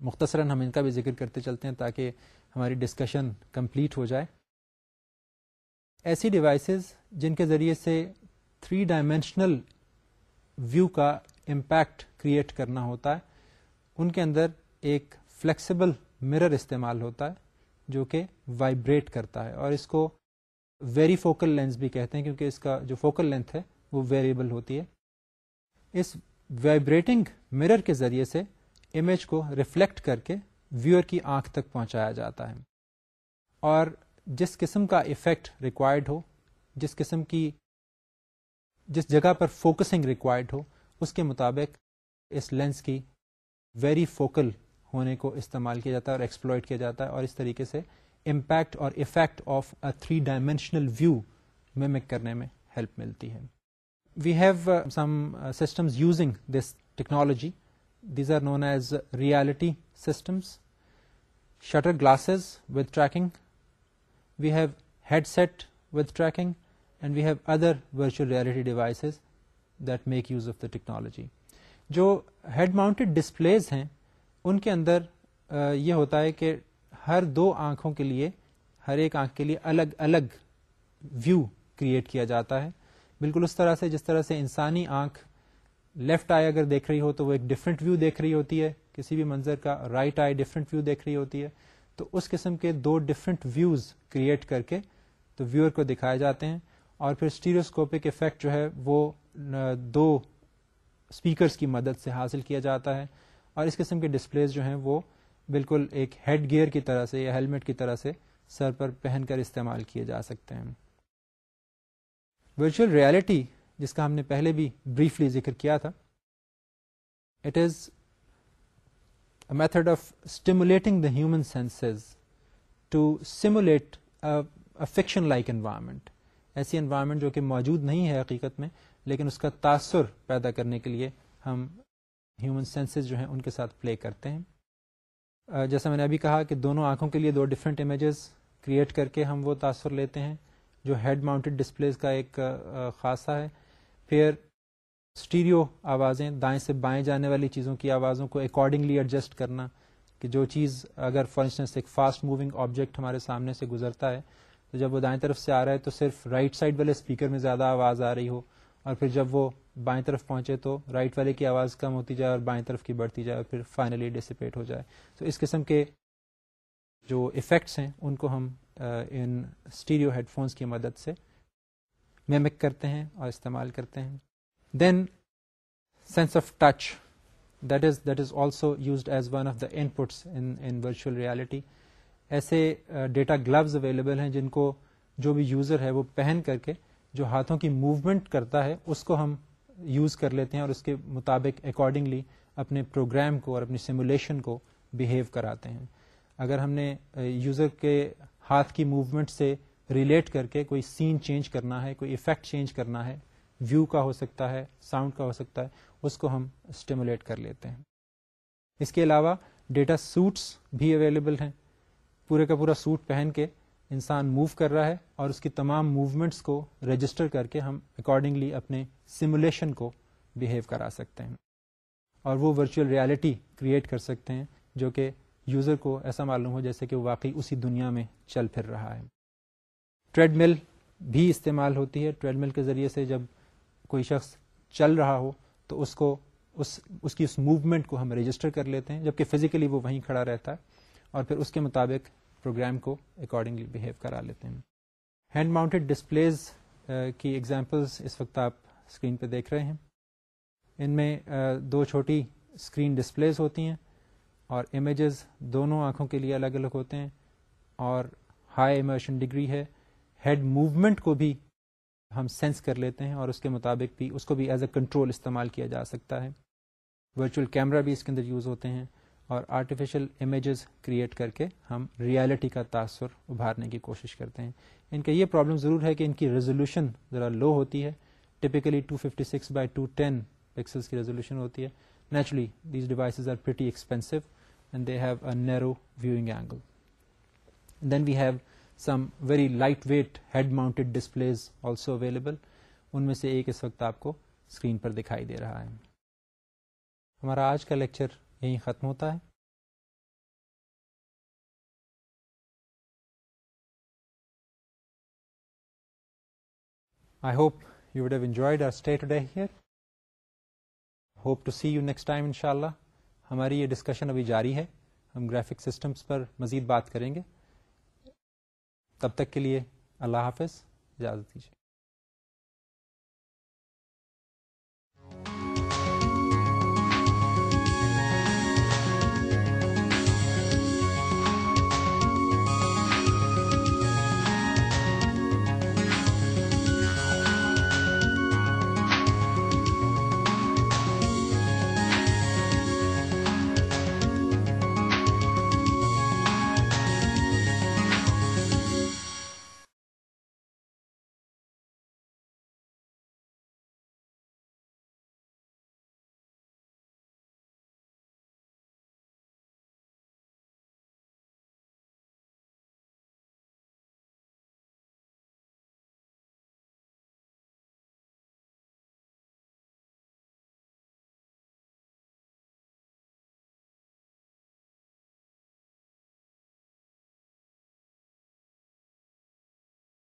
مختصراً ہم ان کا بھی ذکر کرتے چلتے ہیں تاکہ ہماری ڈسکشن کمپلیٹ ہو جائے۔ ایسی ڈیوائسز جن کے ذریعے سے تھری ڈائمینشنل ویو کا امپیکٹ کریٹ کرنا ہوتا ہے، ان کے اندر ایک فلیکسیبل مرر استعمال ہوتا ہے جو کہ وائبریٹ کرتا ہے، اور اس کو ویری فوکل لینس بھی کہتے ہیں کیونکہ اس کا جو فوکل لینتھ ہے وہ ویریبل ہوتی ہے۔ اس وائبریٹنگ مرر کے ذریعے سے امیج کو ریفلیکٹ کر کے ویور کی آنکھ تک پہنچایا جاتا ہے۔ اور جس قسم کا افیکٹ ریکوائرڈ ہو، جس قسم کی، جس جگہ پر فوکسنگ ریکوائرڈ ہو، اس کے مطابق اس لینس کی ویری فوکل ہونے کو استعمال کیا جاتا ہے اور ایکسپلوئٹ کیا جاتا ہے اور اس طریقے سے امپیکٹ اور effect of a three dimensional view mimic کرنے میں ہیلپ ملتی ہے۔ We have some systems using this technology these are known as reality systems shutter glasses with tracking we have headset with tracking and we have other virtual reality devices that make use of the technology جو head mounted displays ہیں، ان کے اندر uh, یہ ہوتا ہے کہ ہر دو آنکھوں کے لیے، ہر ایک آنکھ کے لیے الگ الگ ویو کریٹ کیا جاتا ہے. بالکل اس طرح سے جس طرح سے انسانی آنکھ لیفٹ آئی اگر دیکھ رہی ہو تو وہ ایک ڈفرنٹ ویو دیکھ رہی ہوتی ہے، کسی بھی منظر کا رائٹ آئی ڈفرنٹ ویو دیکھ رہی ہوتی ہے۔ تو اس قسم کے دو ڈفرنٹ ویوز کریٹ کر کے تو ویور کو دکھائے جاتے ہیں اور پھر اسٹیریوسکوپک افیکٹ جو ہے وہ دو اسپیکرس کی مدد سے حاصل کیا جاتا ہے۔ اور اس قسم کے ڈسپلیز جو ہیں وہ بالکل ایک ہیڈ گیئر کی طرح سے یا ہیلمٹ کی طرح سے سر پر پہن کر استعمال کیے جا سکتے ہیں۔ ورچوئل ریالٹی جس کا ہم نے پہلے بھی بریفلی ذکر کیا تھا it is a method of stimulating the human senses to simulate fiction like environment ایسی انوائرمنٹ جو کہ موجود نہیں ہے حقیقت میں، لیکن اس کا تاثر پیدا کرنے کے لیے ہم ہیومن سینسز جو ہیں ان کے ساتھ پلے کرتے ہیں۔ جیسا میں نے ابھی کہا کہ دونوں آنکھوں کے لیے دو ڈفرینٹ امیجز کریٹ کر کے ہم وہ تاثر لیتے ہیں۔ جو ہیڈ ماؤنٹڈ ڈسپلیز کا ایک خاصہ ہے۔ پھر اسٹیریو آوازیں، دائیں سے بائیں جانے والی چیزوں کی آوازوں کو اکارڈنگلی ایڈجسٹ کرنا کہ جو چیز اگر فار انسٹنس ایک فاسٹ موونگ آبجیکٹ ہمارے سامنے سے گزرتا ہے، تو جب وہ دائیں طرف سے آ رہا ہے تو صرف رائٹ سائڈ والے اسپیکر میں زیادہ آواز آ رہی ہو اور پھر جب وہ بائیں طرف پہنچے تو رائٹ والے کی آواز کم ہوتی جائے اور بائیں طرف کی بڑھتی جائے اور پھر فائنلی ڈسپیٹ ہو جائے۔ تو اس قسم کے جو افیکٹس ہیں، ان کو ہم ان اسٹیریو ہیڈ فونس کی مدد سے میمک کرتے ہیں اور استعمال کرتے ہیں۔ Then sense of touch that is that is also used as one of the inputs in virtual reality ایسے ڈیٹا گلوز اویلیبل ہیں جن کو جو بھی یوزر ہے وہ پہن کر کے جو ہاتھوں کی موومنٹ کرتا ہے، اس کو ہم یوز کر لیتے ہیں اور اس کے مطابق اکارڈنگلی اپنے پروگرام کو اور اپنی سیمولیشن کو بہیو کراتے ہیں۔ اگر ہم نے یوزر کے ہاتھ کی موومنٹ سے ریلیٹ کر کے کوئی سین چینج کرنا ہے، کوئی افیکٹ چینج کرنا ہے ویو کا ہو سکتا ہے ساؤنڈ کا ہو سکتا ہے، اس کو ہم اسٹیمولیٹ کر لیتے ہیں۔ اس کے علاوہ ڈیٹا سوٹس بھی اویلیبل ہیں۔ پورے کا پورا سوٹ پہن کے انسان موو کر رہا ہے اور اس کی تمام موومنٹس کو رجسٹر کر کے ہم اکارڈنگلی اپنے سیمولیشن کو بہیو کرا سکتے ہیں۔ اور وہ ورچوئل ریالٹی کریٹ کر سکتے ہیں جو کہ یوزر کو ایسا معلوم ہو جیسے کہ وہ واقعی اسی دنیا میں چل پھر رہا ہے۔ ٹریڈ مل بھی استعمال ہوتی ہے۔ ٹریڈ مل کے ذریعے سے جب کوئی شخص چل رہا ہو تو اس کو اس اس کی اس موومنٹ کو ہم رجسٹر کر لیتے ہیں، جبکہ فزیکلی وہ وہیں کھڑا رہتا ہے اور پھر اس کے مطابق پروگرام کو اکارڈنگلی بہیو کرا لیتے ہیں۔ ہینڈ ماؤنٹڈ ڈسپلیز کی ایگزامپلس اس وقت آپ اسکرین پہ دیکھ رہے ہیں۔ ان میں دو چھوٹی اسکرین ڈسپلیز ہوتی ہیں۔ اور امیجز دونوں آنکھوں کے لیے الگ الگ ہوتے ہیں اور ہائی ایمرشن ڈگری ہے۔ ہیڈ موومنٹ کو بھی ہم سینس کر لیتے ہیں اور اس کے مطابق بھی اس کو بھی ایز اے کنٹرول استعمال کیا جا سکتا ہے۔ ورچوئل کیمرہ بھی اس کے اندر یوز ہوتے ہیں اور آرٹیفیشل امیجز کریٹ کر کے ہم ریالٹی کا تاثر ابھارنے کی کوشش کرتے ہیں۔ ان کا یہ پرابلم ضرور ہے کہ ان کی ریزولوشن ذرا لو ہوتی ہے۔ Typically 256 fifty six by two ten pixels کی ریزولوشن ہوتی ہے۔ Naturally these devices are pretty expensive and they have a narrow viewing angle then we have some very light weight head mounted displays also available in میں سے ایک اس وقت آپ کو screen پر دکھائی دے رہا ہے ہمارا آج کا لیکچر یہیں ختم ہوتا ہے I hope you would have enjoyed our stay today here hope to see you next time ان شاء اللہ ہماری یہ ڈسکشن ابھی جاری ہے۔ ہم گرافک سسٹمس پر مزید بات کریں گے۔ تب تک کے لیے اللہ حافظ۔ اجازت دیجیے